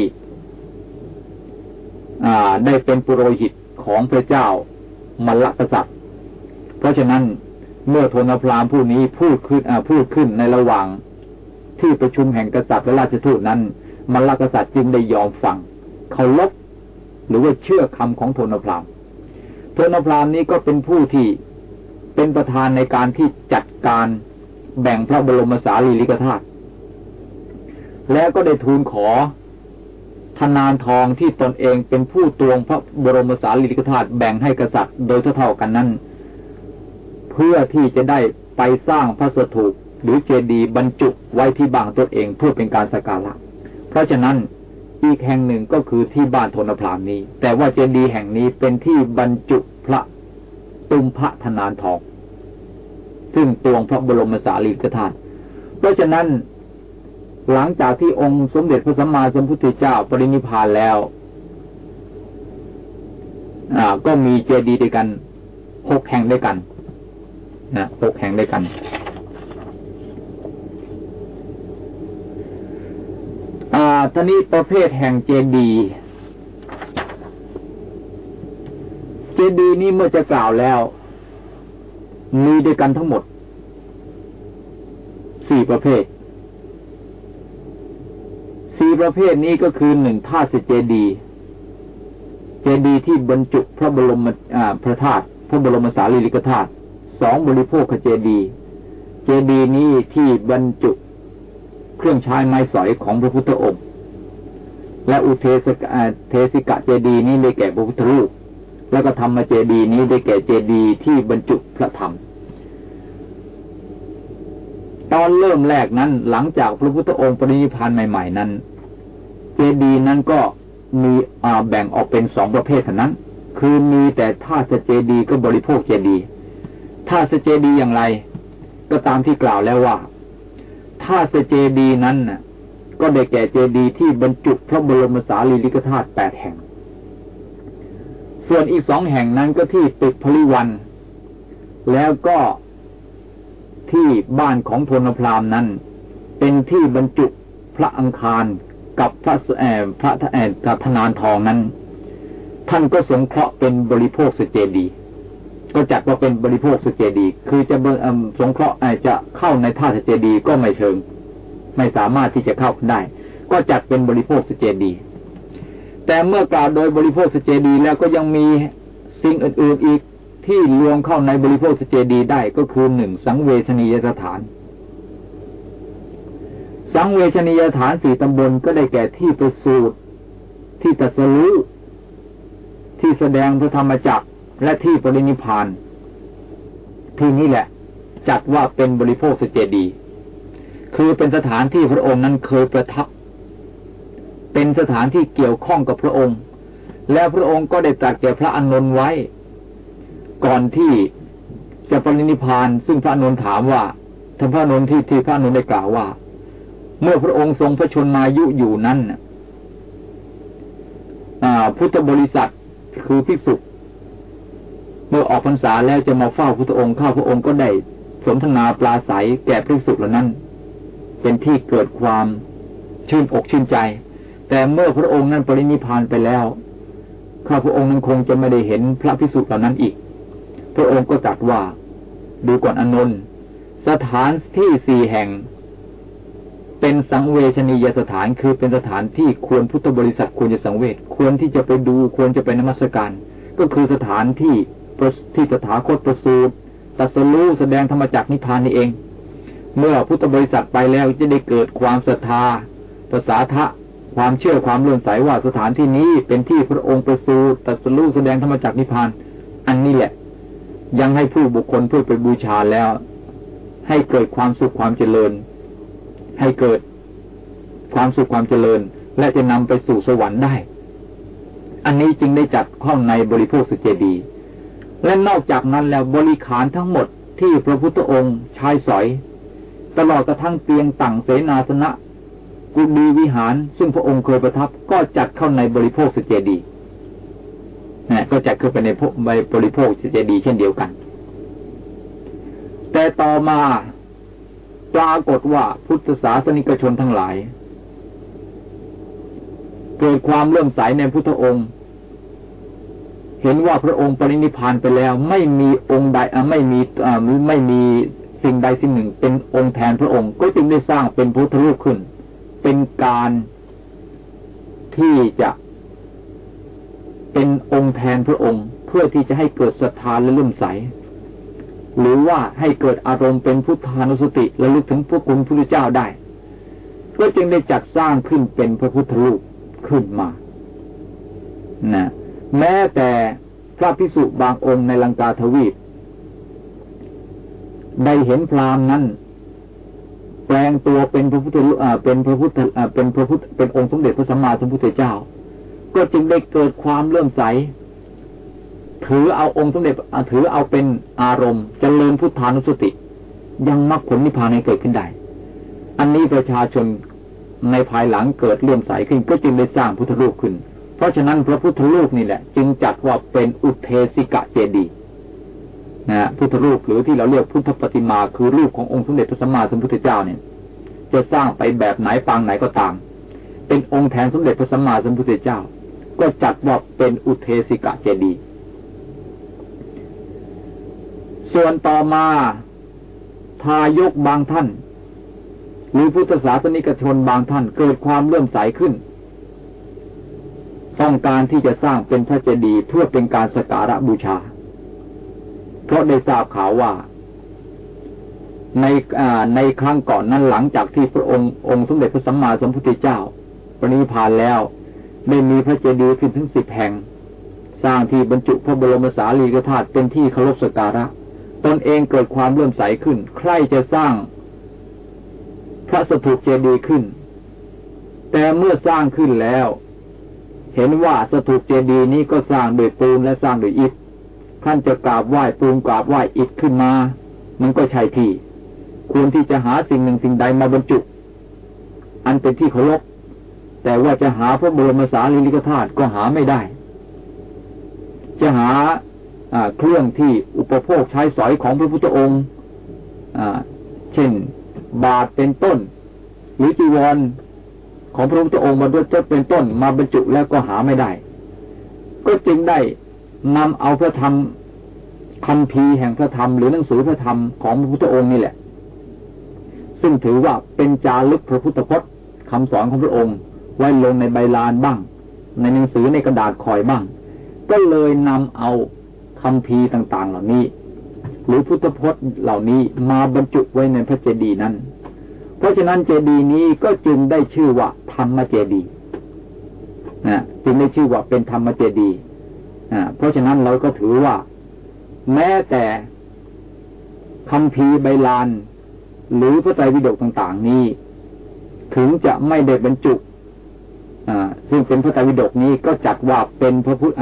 ได้เป็นปุโรหิตของพระเจ้ามัลลกษัตริย์ เพราะฉะนั้นเมื่อโทนพรามผู้นี้พูดขึ้นพูดขึ้นในระหว่างที่ประชุมแห่งกษัตริย์และราชทูตนั้นมัลลกษัตริย์จึงได้ยอมฟังเคารพหรือว่าเชื่อคำของโทนพรามโทนพรามนี้ก็เป็นผู้ที่เป็นประธานในการที่จัดการแบ่งพระบรมสารีริกธาตุ แล้วก็ได้ทูลขอธนานทองที่ตนเองเป็นผู้ตวงพระบรมสารีริกธาตุแบ่งให้กษัตริย์โดยเท่ากันนั้น เพื่อที่จะได้ไปสร้างพระสถูปหรือเจดีย์บรรจุไว้ที่บางตนเองเพื่อเป็นการสักการะ เพราะฉะนั้นอีกแห่งหนึ่งก็คือที่บ้านโทนพรามนี้ แต่ว่าเจดีย์แห่งนี้เป็นที่บรรจุพระตุมพระธนานทอง ซึ่งตวงพระบรมสารีริกธาตุเพราะฉะนั้น หลังจากที่องค์สมเด็จพระสัมมาสัมพุทธเจ้าปรินิพานแล้ว อ่า ก็มีเจดีย์ด้วยกันหกแห่งด้วยกันนะหกแห่งด้วยกัน อ่าท่านี้ประเภทแห่งเจดีย์เจดีย์นี้เมื่อจะกล่าวแล้ว มีด้วยกันทั้งหมดสี่ประเภท ประเภทนี้ก็คือหนึ่งธาตุเจดีเจดีที่บรรจุพระบรมพระธาตุพระบรมสารีริกธาตุสองบริโภคเจดีเจดีนี้ที่บรรจุเครื่องใช้ไม้สอยของพระพุทธองค์ และอุเทสกเทสิกะเจดีนี้ได้แก่พระพุทธรูป แล้วก็ธรรมเจดีนี้ได้แก่เจดีที่บรรจุพระธรรมตอนเริ่มแรกนั้นหลังจากพระพุทธองค์ปรินิพพานใหม่ ๆ นั้น ดีย์นั้นก็มีแบ่งออกเป็นสองประเภทเท่านั้น คือมีแต่ท่าสเจดีย์ก็บริโภคเจดีย์ท่าสเจดีย์อย่างไร ก็ตามที่กล่าวแล้วว่าท่าสเจดีย์นั้นน่ะ ก็ได้แก่เจดีย์ที่บรรจุพระบรมสารีริกธาตุแปดแห่ง ส่วนอีกสองแห่งนั้นก็ที่ตึกพลิวัน แล้วก็ที่บ้านของทนพรามนั้น เป็นที่บรรจุพระอังคาร กับพระแอพระแอนกับธนานทองนั้น ท่านก็สงเคราะห์เป็นบริโภคสเจดี ก็จัดว่าเป็นบริโภคสเจดี คือจะสงเคราะห์จะเข้าในท่าสเจดีก็ไม่เชิง ไม่สามารถที่จะเข้าได้ ก็จัดเป็นบริโภคสเจดี แต่เมื่อกล่าวโดยบริโภคสเจดีแล้วก็ยังมีสิ่งอื่นๆอีกที่รวมเข้าในบริโภคสเจดีได้ก็คือหนึ่งสังเวชนียสถาน สังเวชนียสถานสี่ตำบลก็ได้แก่ที่ประสูตรที่ตัสรู้ที่แสดงพระธรรมจักรและที่ปรินิพาน ที่นี้แหละ จัดว่าเป็นบริโภคสเจดี คือเป็นสถานที่พระองค์นั้นเคยประทับ เป็นสถานที่เกี่ยวข้องกับพระองค์ แล้วพระองค์ก็ได้ตรัสแก่พระอานนท์ไว้ ก่อนที่จะปรินิพาน ซึ่งพระอนนท์ถามว่าท่านพระอนนท์ที่ที่พระอนนท์ได้กล่าวว่า เมื่อพระองค์ทรงพระชนมายุอยู่นั้นพุทธบริษัทคือภิกษุเมื่อออกพรรษาแล้วจะมาเฝ้าพุทธองค์ข้าพระองค์ก็ได้สนทนาปลาใสแก่ภิกษุเหล่านั้น เป็นที่เกิดความชื่นอกชื่นใจ แต่เมื่อพระองค์นั้นปรินิพานไปแล้วข้าพระองค์นั้นคงจะไม่ได้เห็นพระภิกษุเหล่านั้นอีก พระองค์ก็ตรัสว่า ดูก่อนอนนท์สถานที่สี่แห่ง เป็นสังเวชนียสถานคือเป็นสถานที่ควรพุทธบริษัทควรจะสังเวชควรที่จะไปดูควรจะไปนมัสการ ก็คือสถานที่ที่สถาคตประสูติตัสรู้แสดงธรรมจักนิพพานนี่เอง เมื่อพุทธบริษัทไปแล้วจะได้เกิดความศรัทธาภาษาทะความเชื่อความเลื่อมใสว่าสถานที่นี้เป็นที่พระองค์ประสูติตัสรู้แสดงธรรมจักนิพพาน อันนี้แหละ ยังให้ผู้บุคคลเพื่อไปบูชาแล้ว ให้เกิดความสุขความเจริญ ให้เกิดความสุขความเจริญ และจะนำไปสู่สวรรค์ได้ อันนี้จึงได้จัดข้องในบริโภคสุเจดี และนอกจากนั้นแล้วบริขารทั้งหมดที่พระพุทธองค์ชายสอย ตลอดกระทั่งเตียงต่างเสนาสนะกุฎีวิหาร ซึ่งพระองค์เคยประทับก็จัดเข้าในบริโภคสุเจดีนะก็จะขึ้นไปในบริโภคสุเจดีเช่นเดียวกัน แต่ต่อมา ปรากฏว่าพุทธศาสนิกชนทั้งหลาย เกิดความเลื่อมใสในพุทธองค์ เห็นว่าพระองค์ปรินิพานไปแล้ว ไม่มีองค์ใดไม่มีไม่มีสิ่งใดสิ่งหนึ่ง เป็นองค์แทนพระองค์ ก็จึงได้สร้างเป็นพุทธรูปขึ้น เป็นการที่จะเป็นองค์แทนพระองค์ เพื่อที่จะให้เกิดศรัทธาและลุ่มใส หรือว่าให้เกิดอารมณ์เป็นพุทธานุสติและลึกถึงพระคุณพระเจ้าได้ ก็จึงได้จัดสร้างขึ้นเป็นพระพุทธรูปขึ้นมานะแม้แต่พระพิสุบางองค์ในลังกาทวีปได้เห็นพรามนั้น แปลงตัวเป็นพระพุทธเป็นพระพุทธเป็นพระพุทธเป็นองค์สมเด็จพระสัมมาสัมพุทธเจ้า ก็จึงได้เกิดความเลื่อมใส ถือเอาองค์สมเด็จถือเอาเป็นอารมณ์จเจริญพุทธานุสติ ยังมรรคผลนิพพานให้เกิดขึ้นได้ อันนี้ประชาชนในภายหลังเกิดเลื่อมใสขึ้นก็จึงได้สร้างพุทธรูปขึ้น เพราะฉะนั้นพระพุทธรูปนี่แหละ จึงจัดว่าเป็นอุเทสิกะเจดีย์นะพุทธรูปหรือที่เราเรียกพุทธปฏิมาคือรูปขององค์สมเด็จพระสัมมาสัมพุทธเจ้าเนี่ย จะสร้างไปแบบไหนปางไหนก็ตาม เป็นองค์แทนสมเด็จพระสัมมาสัมพุทธเจ้า ก็จัดว่าเป็นอุเทสิกะเจดีย์ ส่วนต่อมาทายกบางท่าน หรือพุทธศาสนิกชนบางท่านเกิดความเลื่อมใสขึ้น ต้องการที่จะสร้างเป็นพระเจดีย์เพื่อเป็นการสการะบูชา เพราะได้ทราบข่าวว่า ในในครั้งก่อนนั้นหลังจากที่พระองค์องค์สมเด็จพระสัมมาสัมพุทธเจ้าปณิพานแล้วได้มีพระเจดีย์ขึ้นถึงสิบแห่ง สร้างที่บรรจุพระบรมสารีริกธาตุเป็นที่เคารพสกการะ ตนเองเกิดความเลื่อมใสขึ้น ใครจะสร้างพระสถูปเจดีย์ขึ้น แต่เมื่อสร้างขึ้นแล้ว เห็นว่าสถูปเจดีย์นี้ก็สร้างโดยปูนและสร้างโดยอิฐท่านจะกราบไหว้ปูนกราบไหว้อิฐขึ้นมา มันก็ใช่ที่ ควรที่จะหาสิ่งหนึ่งสิ่งใดมาบรรจุ อันเป็นที่เคารพแต่ว่าจะหาพระบรมสารีริกธาตุก็หาไม่ได้ จะหา เครื่องที่อุปโภคใช้สอยของพระพุทธองค์เช่นบาทเป็นต้น หรือจีวรของพระพุทธองค์มาด้วยจะเป็นต้น มาบรรจุแล้วก็หาไม่ได้ ก็จึงได้นำเอาพระธรรมคำพีแห่งพระธรรมหรือหนังสือพระธรรมของพระพุทธองค์นี่แหละ ซึ่งถือว่าเป็นจารึกพระพุทธพจน์คำสอนของพระองค์ ไว้ลงในใบลานบ้าง ในหนังสือในกระดาษคอยบ้าง ก็เลยนำเอา คำพีต่าง ๆ เหล่านี้ หรือพุทธพจน์เหล่านี้มาบรรจุไว้ในพระเจดีย์นั้น เพราะฉะนั้นเจดีย์นี้ก็จึงได้ชื่อว่าธรรมเจดีย์นะจึงได้ชื่อว่าเป็นธรรมเจดีย์เพราะฉะนั้นเราก็ถือว่า แม้แต่คำพีใบลาน หรือพระไตรปิฎกต่าง ๆ นี้ ถึงจะไม่ได้บรรจุ ซึ่งเป็นพระไตรปิฎกนี้ก็จัดว่าเป็นพระพุทธ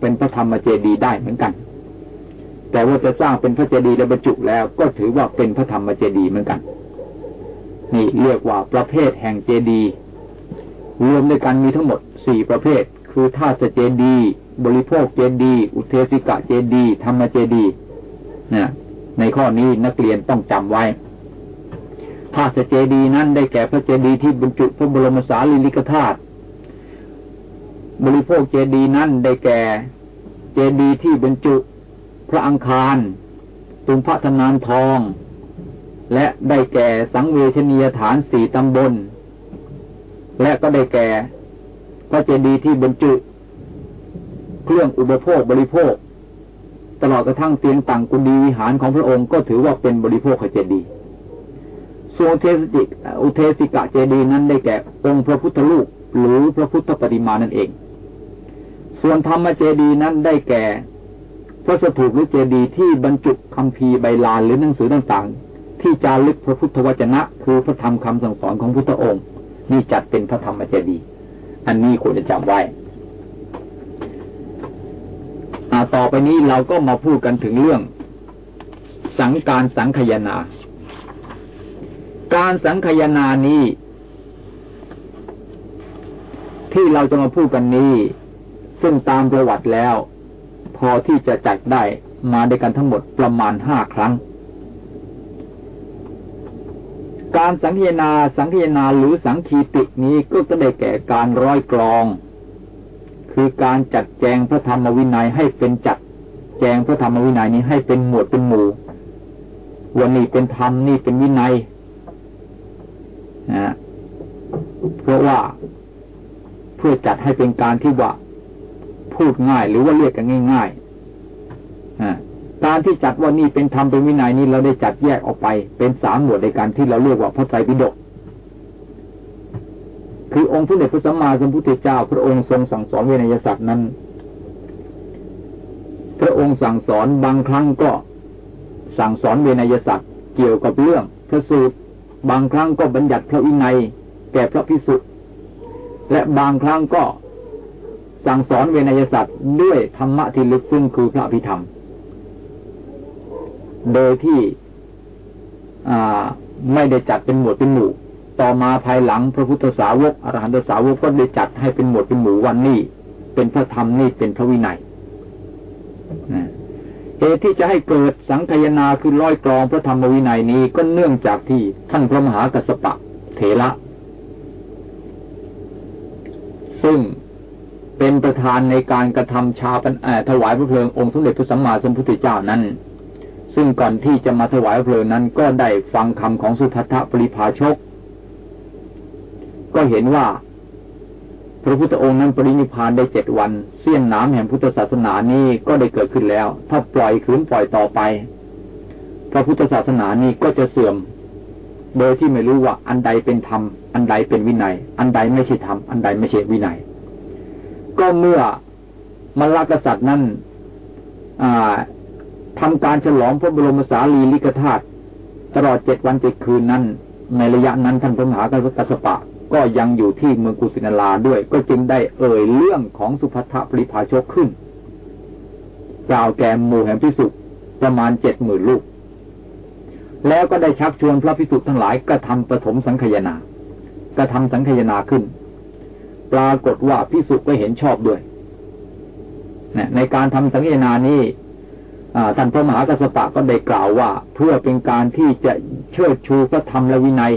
เป็นพระธรรมเจดีย์ได้เหมือนกัน แต่ว่าจะสร้างเป็นพระเจดีย์และบรรจุแล้วก็ถือว่าเป็นพระธรรมเจดีย์เหมือนกัน นี่เรียกว่าประเภทแห่งเจดีย์รวมด้วยกันมีทั้งหมดสี่ประเภท คือธาตุเจดีย์บริโภคเจดีอุเทสิกะเจดีธรรมเจดีนะในข้อนี้นักเรียนต้องจำไว้ธาตุเจดีนั้นได้แก่พระเจดีที่บรรจุพระบรมสารีริกธาตุ บริโภคเจดีนั้นได้แก่ เจดีที่บรรจุ พระอังคารตุงพระทนานทอง และได้แก่สังเวชนียฐานสี่ตำบล และก็ได้แก่พระเจดีย์ที่บรรจุ เครื่องอุปโภคบริโภค ตลอดกระทั่งเตียงต่างกุฏิวิหารของพระองค์ก็ถือว่าเป็นบริโภคเจดีย์ส่วนเทสติกอุเทสิกะเจดีย์นั้นได้แก่องค์พระพุทธรูปหรือพระพุทธปฏิมานั่นเอง ส่วนธรรมเจดีนั้นได้แก่พระสถูปหรือเจดีที่บรรจุคำพีใบลานหรือหนังสือต่างๆ ที่จารึกพระพุทธวจนะ คือพระธรรมคำสั่งสอนของพุทธองค์ นี่จัดเป็นพระธรรมเจดี อันนี้ควรจะจำไว้ต่อไปนี้เราก็มาพูดกันถึงเรื่อง สังการสังขยาาการสังขยาานี้ ที่เราจะมาพูดกันนี้ ซึ่งตามประวัติแล้ว พอที่จะจัดได้มาด้วยกันทั้งหมดประมาณห้าครั้ง การสังขยาสังขยาหรือสังคีตินี้ก็จะได้แก่การร้อยกรอง คือการจัดแจงพระธรรมวินัยให้เป็นจัดแจงพระธรรมวินัยนี้ให้เป็นหมวดเป็นหมู่วันนี้เป็นธรรมนี่เป็นวินัยนะเพราะว่าเพื่อจัดให้เป็นการที่ว่า พูดง่าย หรือว่าเรียกกันง่ายๆการที่จัดว่านี่เป็นธรรมเป็นวินัยนี่เราได้จัดแยกออกไป เป็นสามหมวดในการที่เราเรียกว่าพระไตรปิฎกคือองค์ผู้เด็จพระสัมมาสัมพุทธเจ้า พระองค์ทรงสั่งสอนเวนยศัตร์นั้น พระองค์สั่งสอนบางครั้งก็สั่งสอนเวนยศัตร์เกี่ยวกับเรื่องพระสูตรบางครั้งก็บัญญัติพระวินัย แก่พระพิสุและบางครั้งก็ สั่งสอนเวนยศัตร์ด้วยธรรมะที่ลึกซึ้งคือพระพิธรรม โดยที่ไม่ได้จัดเป็นหมวดเป็นหมู่ ต่อมาภายหลังพระพุทธสาวกอรหันตสาวกก็ได้จัดให้เป็นหมวดเป็นหมู่วันนี้ เป็นพระธรรมนี่เป็นพระวินัยเหตุที่จะให้เกิดสังคยนาคือร้อยกรองพระธรรมวินัยนี้ก็เนื่องจากที่ท่านพระมหากัสปะเถระซึ่ง เป็นประธานในการกระทำชาปนถวายพระเพลิงองค์สมเด็จพระสัมมาสัมพุทธเจ้านั้น ซึ่งก่อนที่จะมาถวายพระเพลิงนั้น ก็ได้ฟังคำของสุทัตถปริภาชก ก็เห็นว่า พระพุทธองค์นั้นปรินิพานได้เจ็ดวัน เสี้ยนน้ำแห่งพุทธศาสนานี้ก็ได้เกิดขึ้นแล้ว ถ้าปล่อยขืนปล่อยต่อไป พระพุทธศาสนานี้ก็จะเสื่อม โดยที่ไม่รู้ว่าอันใดเป็นธรรมอันใดเป็นวินัย อันใดไม่ใช่ธรรมอันใดไม่ใช่วินัย ก็เมื่อมรรคษัตริย์นั้นทำการฉลองพระบรมสารีริกธาตุตลอดเจ็ดวันเจ็ดคืนนั้น ในระยะนั้นท่านพระมหากัสปะ ก็ยังอยู่ที่เมืองกุสินาราด้วย ก็จึงได้เอ่ยเรื่องของสุภัทปริภาชกขึ้น กล่าวแก่หมู่แห่งพิสุประมาณเจ็ดหมื่นลูก แล้วก็ได้ชักชวนพระพิสุทั้งหลายกระทำปฐมสังขยนากระทำสังขยนาขึ้น ปรากฏว่าพิสุก็เห็นชอบด้วยในการทำสังขยนานี้ท่านพระมหากัสสปะก็ได้กล่าวว่า เพื่อเป็นการที่จะเชิดชูพระธรรมและวินัย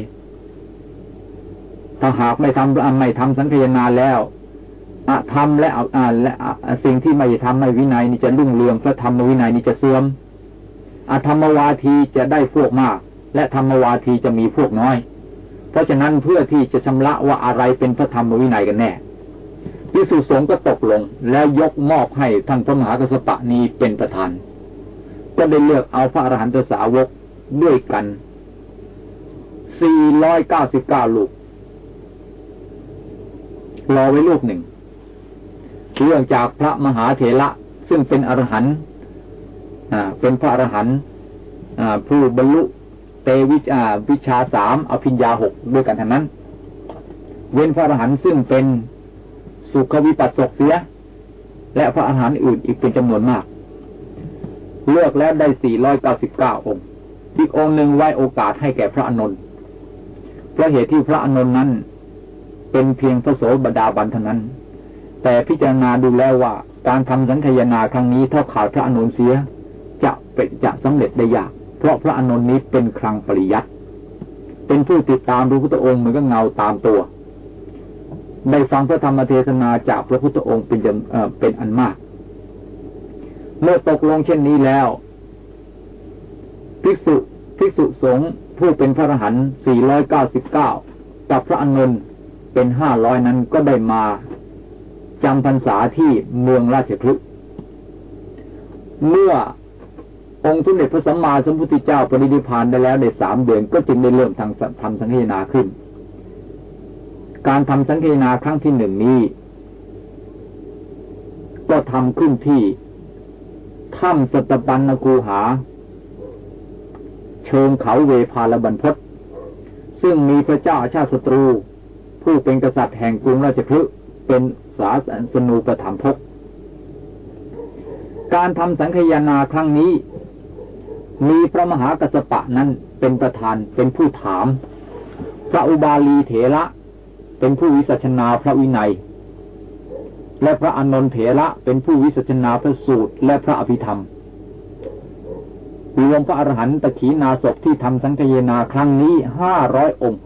ถ้าหากไม่ทำไม่ทำสังเกตนาแล้วทำและอ่านและสิ่งที่ไม่ทำไม่วินัยนี่จะรุ่งเรืองพระธรรมวินัยนี่จะเสื่อมอธรรมวาทีจะได้พวกมาก และธรรมวาทีจะมีพวกน้อย ราะฉะนั้นเพื่อที่จะชำระว่าอะไรเป็นพระธรรมวินัยกันแน่พิสุสงก็ตกลงแล้วยกมอบให้ท่านพระมหากษัตริย์นี้เป็นประธาน ก็ได้เลือกเอาพระอรหันตสาวกด้วยกัน 499 ลูก รอไว้ลูกหนึ่งเรื่องจากพระมหาเถระซึ่งเป็นอรหันต์เป็นพระอรหันต์ผู้บรรลุ เตวิชาวิชาสามอภิญญาหกด้วยกันทั้งนั้น เว้นพระอรหันต์ซึ่งเป็นสุขวิปัสสกเสีย และพระอรหันต์อื่นอีกเป็นจำนวนมาก เลือกแล้วได้สี่ร้อยเก้าสิบเก้าองค์ อีกองค์หนึ่งไว้โอกาสให้แก่พระอนนท์เพราะเหตุที่พระอนนท์นั้น เป็นเพียงพระโสบดาบันเท่านั้น แต่พิจารณาดูแล้วว่า การทำสังขยาครั้งนี้ถ้าขาดพระอนุนเสีย จะเป็นจะสำเร็จได้ยาก เพราะพระอนุนนี้เป็นครังปริยัติเป็นผู้ติดตามพระพุทธองค์เหมือนกับเงาตามตัว ได้ฟังพระธรรมเทศนาจากพระพุทธองค์เป็นเอ่อเป็นอันมาก เมื่อตกลงเช่นนี้แล้ว ภิกษุภิกษุสงฆ์ผู้เป็นพระอรหันต์499 กับพระอนุนเป็นห้าร้อยนั้นก็ได้มาจำพรรษาที่เมืองราชพฤกษ์เมื่อ องค์ทุนเด็จพระสัมมาสัมพุทธเจ้าปรินิพานได้แล้วในสามเดือนก็จึงได้เริ่มทำทำสังเกนาขึ้น การทำสังเกนาครั้งที่หนึ่งนี้ ก็ทำขึ้นที่ถ้ำสตปันนกูหา เชิงเขาเวพาลบันพศซึ่งมีพระเจ้าชาติศัตรู ผู้เป็นกษัตริย์แห่งกรุงราชคฤห์เป็นสาสนูปถัมภกการทำสังขยานาครั้งนี้ มีพระมหากัสปะนั้นเป็นประธานเป็นผู้ถาม พระอุบาลีเถระเป็นผู้วิสัชนาพระวินัย และพระอนนทเถระเป็นผู้วิสัชนาพระสูตรและพระอภิธรรมรวมพระอรหันตะขีนาศพที่ทำสังฆยนาครั้งนี้ห้าร้อยองค์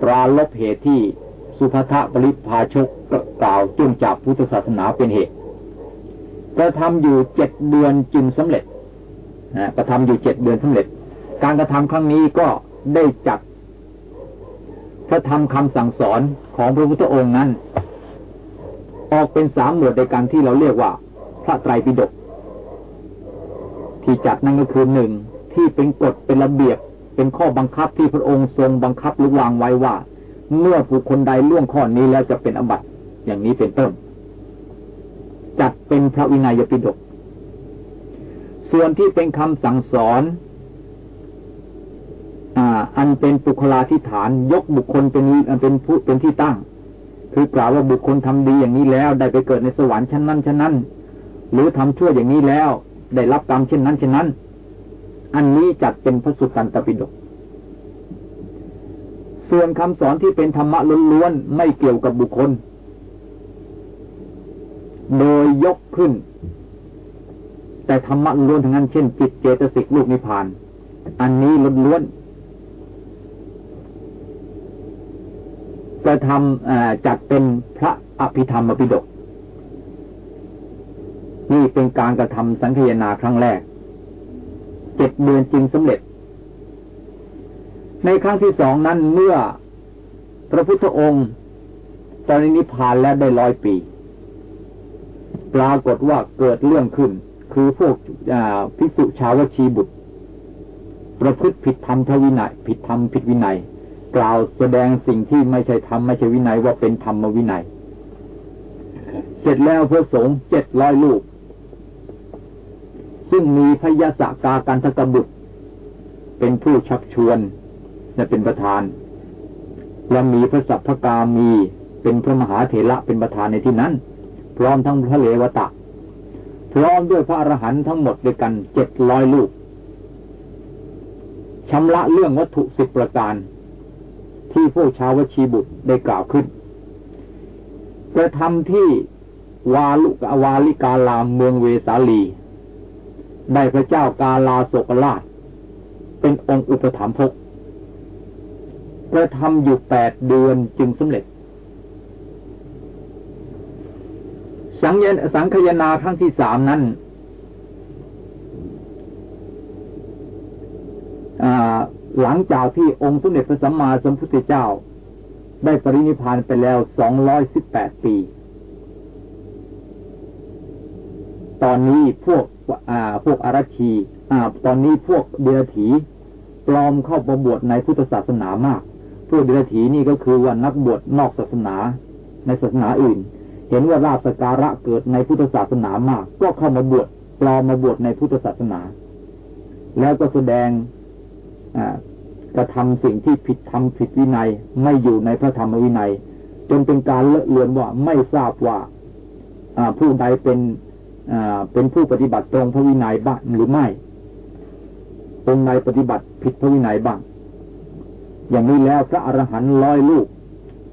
ปราลบเหตุที่สุภทะปริพาชกกล่าวจุนจับพุทธศาสนาเป็นเหตุ กระทำอยู่เจ็ดเดือนจึงสำเร็จนะกระทำอยู่เจ็ดเดือนสำเร็จ การกระทำครั้งนี้ก็ได้จัดพระธรรมคำสั่งสอนของพระพุทธองค์นั้น ออกเป็นสามหมวดในการที่เราเรียกว่า พระไตรปิฎกที่จัดนั่นก็คือหนึ่งที่เป็นกฎเป็นระเบียบ เป็นข้อบังคับที่พระองค์ทรงบังคับหรือวางไว้ว่า เมื่อผู้คนใดล่วงข้อนี้แล้วจะเป็นอบัติอย่างนี้เป็นต้น จัดเป็นพระวินัยปิฎกส่วนที่เป็นคำสั่งสอนอันเป็นปุคลาธิฐาน ยกบุคคลเป็นเป็นผู้เป็นที่ตั้ง คือกล่าวว่าบุคคลทำดีอย่างนี้แล้วได้ไปเกิดในสวรรค์ชั้นนั้นชั้นนั้น หรือทำชั่วอย่างนี้แล้ว ได้รับกรรมเช่นนั้นเช่นนั้น อันนี้จัดเป็นพระสุตตันตปิฎกส่วนคำสอนที่เป็นธรรมะล้วนๆไม่เกี่ยวกับบุคคล โดยยกขึ้น แต่ธรรมะล้วนทั้งนั้น เช่น จิตเจตสิกลูกนิพพาน อันนี้ล้วนกระทำจัดเป็นพระอภิธรรมปิฎกนี่เป็นการกระทำสังเยนาครั้งแรกเจ็ดเดือนจริงสำเร็จ ในครั้งที่สองนั้นเมื่อพระพุทธองค์ตอนนิพพานแล้วได้ร้อยปี ปรากฏว่าเกิดเรื่องขึ้น คือพวกภิกษุชาวชีบุตร ประพฤติผิดธรรมทวินัยผิดธรรมผิดวินัย กล่าวแสดงสิ่งที่ไม่ใช่ธรรมไม่ใช่วินัยว่าเป็นธรรมวินัย เสร็จแล้วพระสงฆ์เจ็ดร้อยลูก ซึ่งมีพยาสกาการทกบุตร เป็นผู้ชักชวนและเป็นประธาน และมีพระสัพพกามีเป็นพระมหาเถระเป็นประธานในที่นั้น พร้อมทั้งพระเลวตะ พร้อมด้วยพระอรหันต์ทั้งหมดด้วยกันเจ็ดร้อยลูกชำระเรื่องวัตถุสิบประการ ที่พวกชาววชีบุตรได้กล่าวขึ้นกระทำที่วาลุกวาลิกาลามเมืองเวสาลี ได้พระเจ้ากาลาโศกราช เป็นองค์อุปถัมภกกระทำอยู่แปดเดือนจึงสำเร็จ สังเยนสังคยนาครั้งที่สามนั้นหลังจากที่องค์สมเด็จพระสัมมาสัมพุทธเจ้า ได้ปรินิพานไปแล้วสองร้อยสิบแปดปี ตอนนี้พวกอาพวกอารัชีตอนนี้พวกเดรถีปลอมเข้าประบวชในพุทธศาสนามาก พวกเดรถีนี่ก็คือว่านักบวชนอกศาสนาในศาสนาอื่น เห็นว่าราชการะเกิดในพุทธศาสนามาก ก็เข้ามาบวชปลอมมาบวชในพุทธศาสนา แล้วก็แสดงกระทำสิ่งที่ผิดธรรมผิดวินัย ไม่อยู่ในพระธรรมวินัย จนเป็นการเลอะเลือนว่าไม่ทราบว่าผู้ใดเป็นเป็นผู้ปฏิบัติตรงพระวินัยบ้างหรือไม่องค์ใดปฏิบัติผิดพระวินัยบ้าง อย่างนี้แล้วพระอรหันต์ร้อยลูก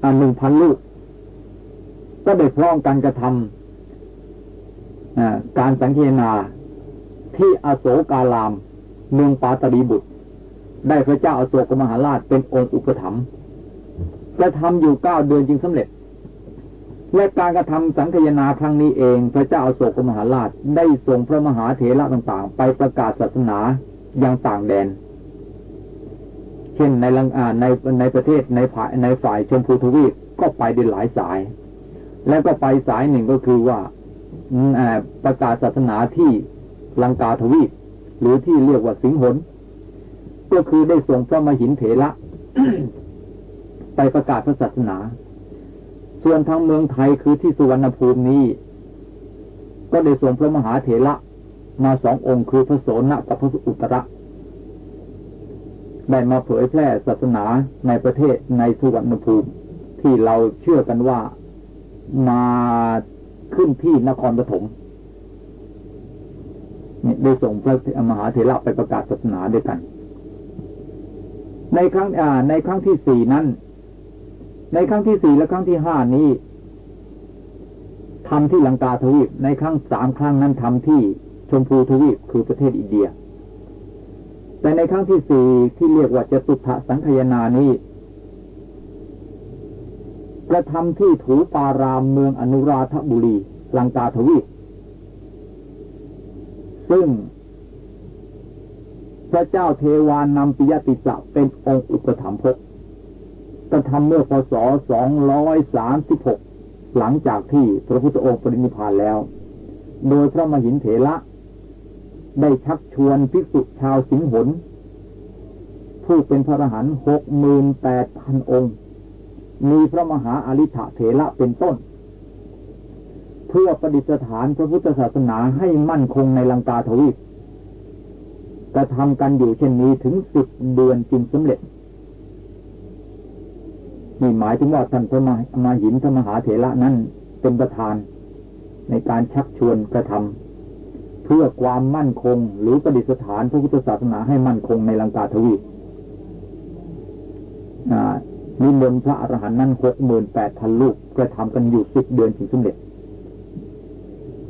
อันหนึ่งพันลูก ก็ได้พร้อมกันกระทำการสังเกนาที่อโศกาลามเมืองปาตรีบุตร ได้พระเจ้าอโศกมหาราชเป็นองค์อุปถัมภ์กระทำอยู่เก้าเดือนจึงสำเร็จ และการกระทำสังคยนาครั้งนี้เอง พระเจ้าอโศกมหาราชได้ส่งพระมหาเถระต่างๆ ไปประกาศศาสนาอยังต่างแดน เช่นในลังอาในในประเทศในฝ่ายในฝ่ายชมพูทวีปก็ไปได้หลายสาย แล้วก็ไปสายหนึ่งก็คือว่าประกาศศาสนาที่ลังกาทวีปหรือที่เรียกว่าสิงหนก็คือได้ส่งพระมหินเถระไปประกาศพระศาสนา ส่วนทางเมืองไทยคือที่สุวรรณภูมินี้ ก็ได้ส่งพระมหาเถระมาสององค์คือพระโสนกับพระอุตระได้มาเผยแพร่ศาสนาในประเทศในสุวรรณภูมิ ที่เราเชื่อกันว่า มาขึ้นที่นครปฐมได้ส่งพระมหาเถระไปประกาศศาสนาด้วยกัน ในครั้งอ่า ในครั้งที่สี่นั้น ในครั้งที่สี่และครั้งที่ห้านี้ทำที่ลังกาทวีป ในครั้งสามครั้งนั้นทำที่ชมพูทวีปคือประเทศอินเดีย แต่ในครั้งที่สี่ที่เรียกว่าจะสุทธสังคยนานี้ กระทำที่ถูปารามเมืองอนุราธบุรี ลังกาทวีปซึ่งพระเจ้าเทวานำปิยติสะเป็นองค์อุปถัมภกกระทำเมื่อพศ 236 หลังจากที่พระพุทธองค์ปรินิพพานแล้ว โดยพระมหินเถระ ได้ชักชวนภิกษุชาวสิงหนผู้เป็นพระอรหันต์หกหมื่นแปดพันองค์ มีพระมหาอริ t เถระเป็นต้น เพื่อประดิษฐานพระพุทธศาสนาให้มั่นคงในลังกาทวีปกระทำกันอยู่เช่นนี้ถึงสิบเดือนจึงสำเร็จนี่หมายถึงว่าท่านพระมาหินธรรมหาเถระนั้นเป็นประธานในการชักชวนกระทำเพื่อความมั่นคงหรือประดิษฐานพระพุทธศาสนาให้มั่นคงในลังกาทวีป นิมนต์พระอรหันต์นั้นหกหมื่นแปดพันลูกกระทำกันอยู่สิบเดือนถึงสำเร็จ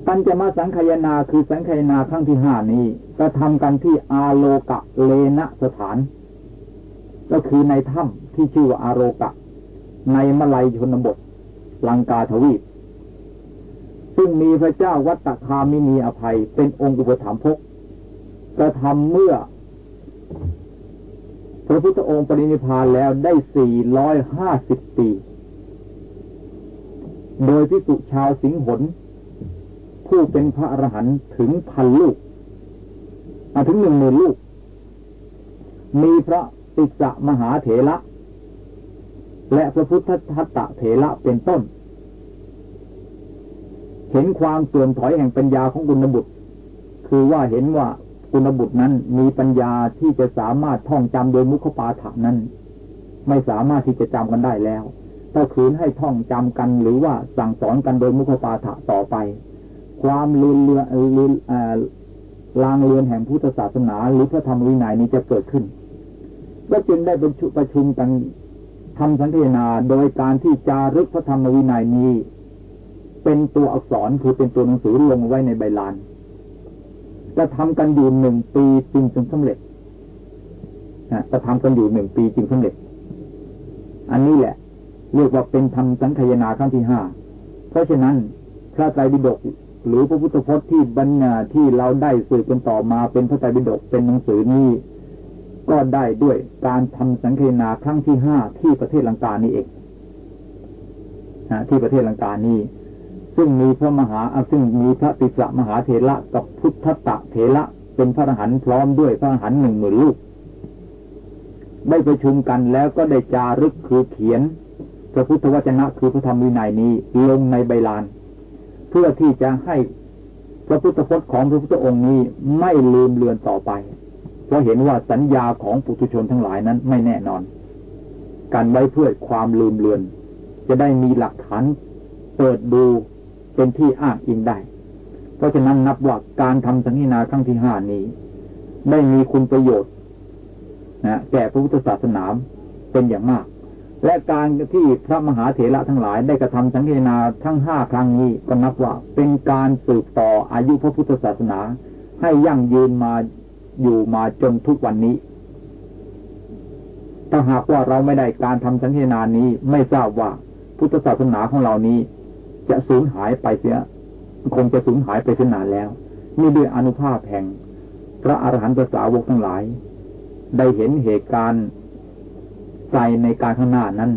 ปัญจมาสังขยานาคือสังขยานาครั้งที่ห้านี้กระทำกันที่อาโลกะเลนะสถาน ก็คือในถ้ำที่ชื่อว่าอาโลกะ ในมลายชนบท ลังกาทวีป ซึ่งมีพระเจ้าวัตตคามินีอภัยเป็นองค์อุปถัมภกกระทำเมื่อ พระพุทธองค์ปรินิพานแล้วได้สี่ร้อยห้าสิบปี โดยพิสุชาวสิงหนผู้เป็นพระอรหันต์ถึงพันลูกมาถึงหนึ่งหมื่นลูก มีพระติสะมหาเถระและพระพุทธทัตตะเถระเป็นต้น เห็นความเสื่อมถอยแห่งปัญญาของบุญบุตร คือว่าเห็นว่า คุณบุตรนั้นมีปัญญาที่จะสามารถท่องจำโดยมุขปาฐานั้น ไม่สามารถที่จะจำกันได้แล้ว ถ้าคืนให้ท่องจำกันหรือว่าสั่งสอนกันโดยมุขปาฐะต่อไป ความลืนเลือนลืนลางเลือนแห่งพุทธศาสนาหรือพระธรรมวินัยนี้จะเกิดขึ้นก็จึงได้ประชุประชุมกันทำสังเกนาโดยการที่จารึกพระธรรมวินัยนี้ เป็นตัวอักษรคือเป็นตัวหนังสือลงไว้ในใบลาน กระทำกันอยู่หนึ่งปีจึงจนสำเร็จนะกระทำกันอยู่หนึ่งปีจึงสำเร็จ อันนี้แหละ เรียกว่าเป็นธรรมสังขยนาครั้งที่ห้าเพราะฉะนั้นพระไตรปิฎกหรือพระพุทธพจน์ที่บรรณาที่เราได้สืบกันต่อมาเป็นพระไตรปิฎกเป็นหนังสือนี้ก็ได้ด้วยการทำสังเยนาครั้งที่ห้าที่ประเทศลังกานี้เองที่ประเทศลังกานี้ ซึ่งมีพระมหาซึ่งมีพระติสะมหาเถระกับพุทธตะเถระเป็นพระอรหันต์พร้อมด้วยพระอรหันต์หนึ่งหมื่นลูกได้ประชุมกันแล้วก็ได้จารึกคือเขียน พระพุทธวจนะคือพระธรรมวินัยนี้ลงในใบลาน เพื่อที่จะให้พระพุทธพจน์ของพระพุทธองค์นี้ไม่ลืมเลือนต่อไป เพราะเห็นว่าสัญญาของปุถุชนทั้งหลายนั้นไม่แน่นอน การไว้เพื่อความลืมเลือน จะได้มีหลักฐานเปิดดู เป็นที่อ้างอิงได้ เพราะฉะนั้นนับว่าการทำสังฆนาครั้งที่ห้านี้ ได้มีคุณประโยชน์นะแก่พระพุทธศาสนาเป็นอย่างมาก และการที่พระมหาเถระทั้งหลายได้กระทำสังฆนาทั้งห้าครั้งนี้ก็นับว่าเป็นการสืบต่ออายุพระพุทธศาสนา ให้ยั่งยืนมาอยู่มาจนทุกวันนี้ถ้าหากว่าเราไม่ได้การทำสังฆนานี้ ไม่ทราบว่าพุทธศาสนาของเรานี้ จะสูญหายไปเสีย คงจะสูญหายไปเสียนานแล้ว นี่ด้วยอนุภาพแห่ง พระอรหันตสาวกทั้งหลาย ได้เห็นเหตุการณ์ใจในการข้างหน้านั้น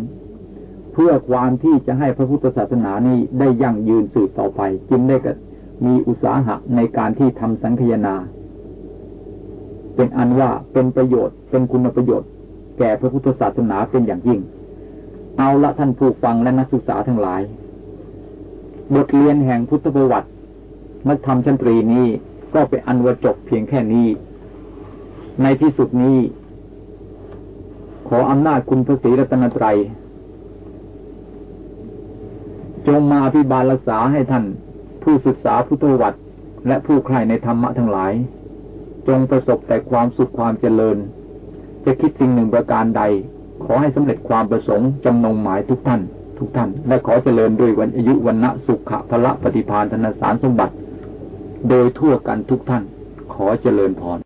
เพื่อความที่จะให้พระพุทธศาสนานี้ได้ยั่งยืนสืบต่อไป จึงได้กมีอุตสาหะในการที่ทำสังคยนา เป็นอันว่าเป็นประโยชน์ เป็นคุณประโยชน์ แก่พระพุทธศาสนาเป็นอย่างยิ่ง เอาละท่านผู้ฟังและนักศึกษาทั้งหลาย บทเรียนแห่งพุทธประวัตินักธรรมชั้นตรีนี้ก็เป็นอันวจบเพียงแค่นี้ ในที่สุดนี้ ขออำนาจคุณพระศรีรัตนตรัย จงมาอภิบาลรักษาให้ท่าน ผู้ศึกษาพุทธประวัติ และผู้ใคร่ในธรรมะทั้งหลาย จงประสบแต่ความสุขความเจริญ จะคิดสิ่งหนึ่งประการใด ขอให้สำเร็จความประสงค์จำนงหมายทุกท่าน ทุกท่าน และขอเจริญด้วยวันอายุวันณะสุขะพละปฏิพานธนสารสมบัติ โดยทั่วกันทุกท่าน ขอเจริญพร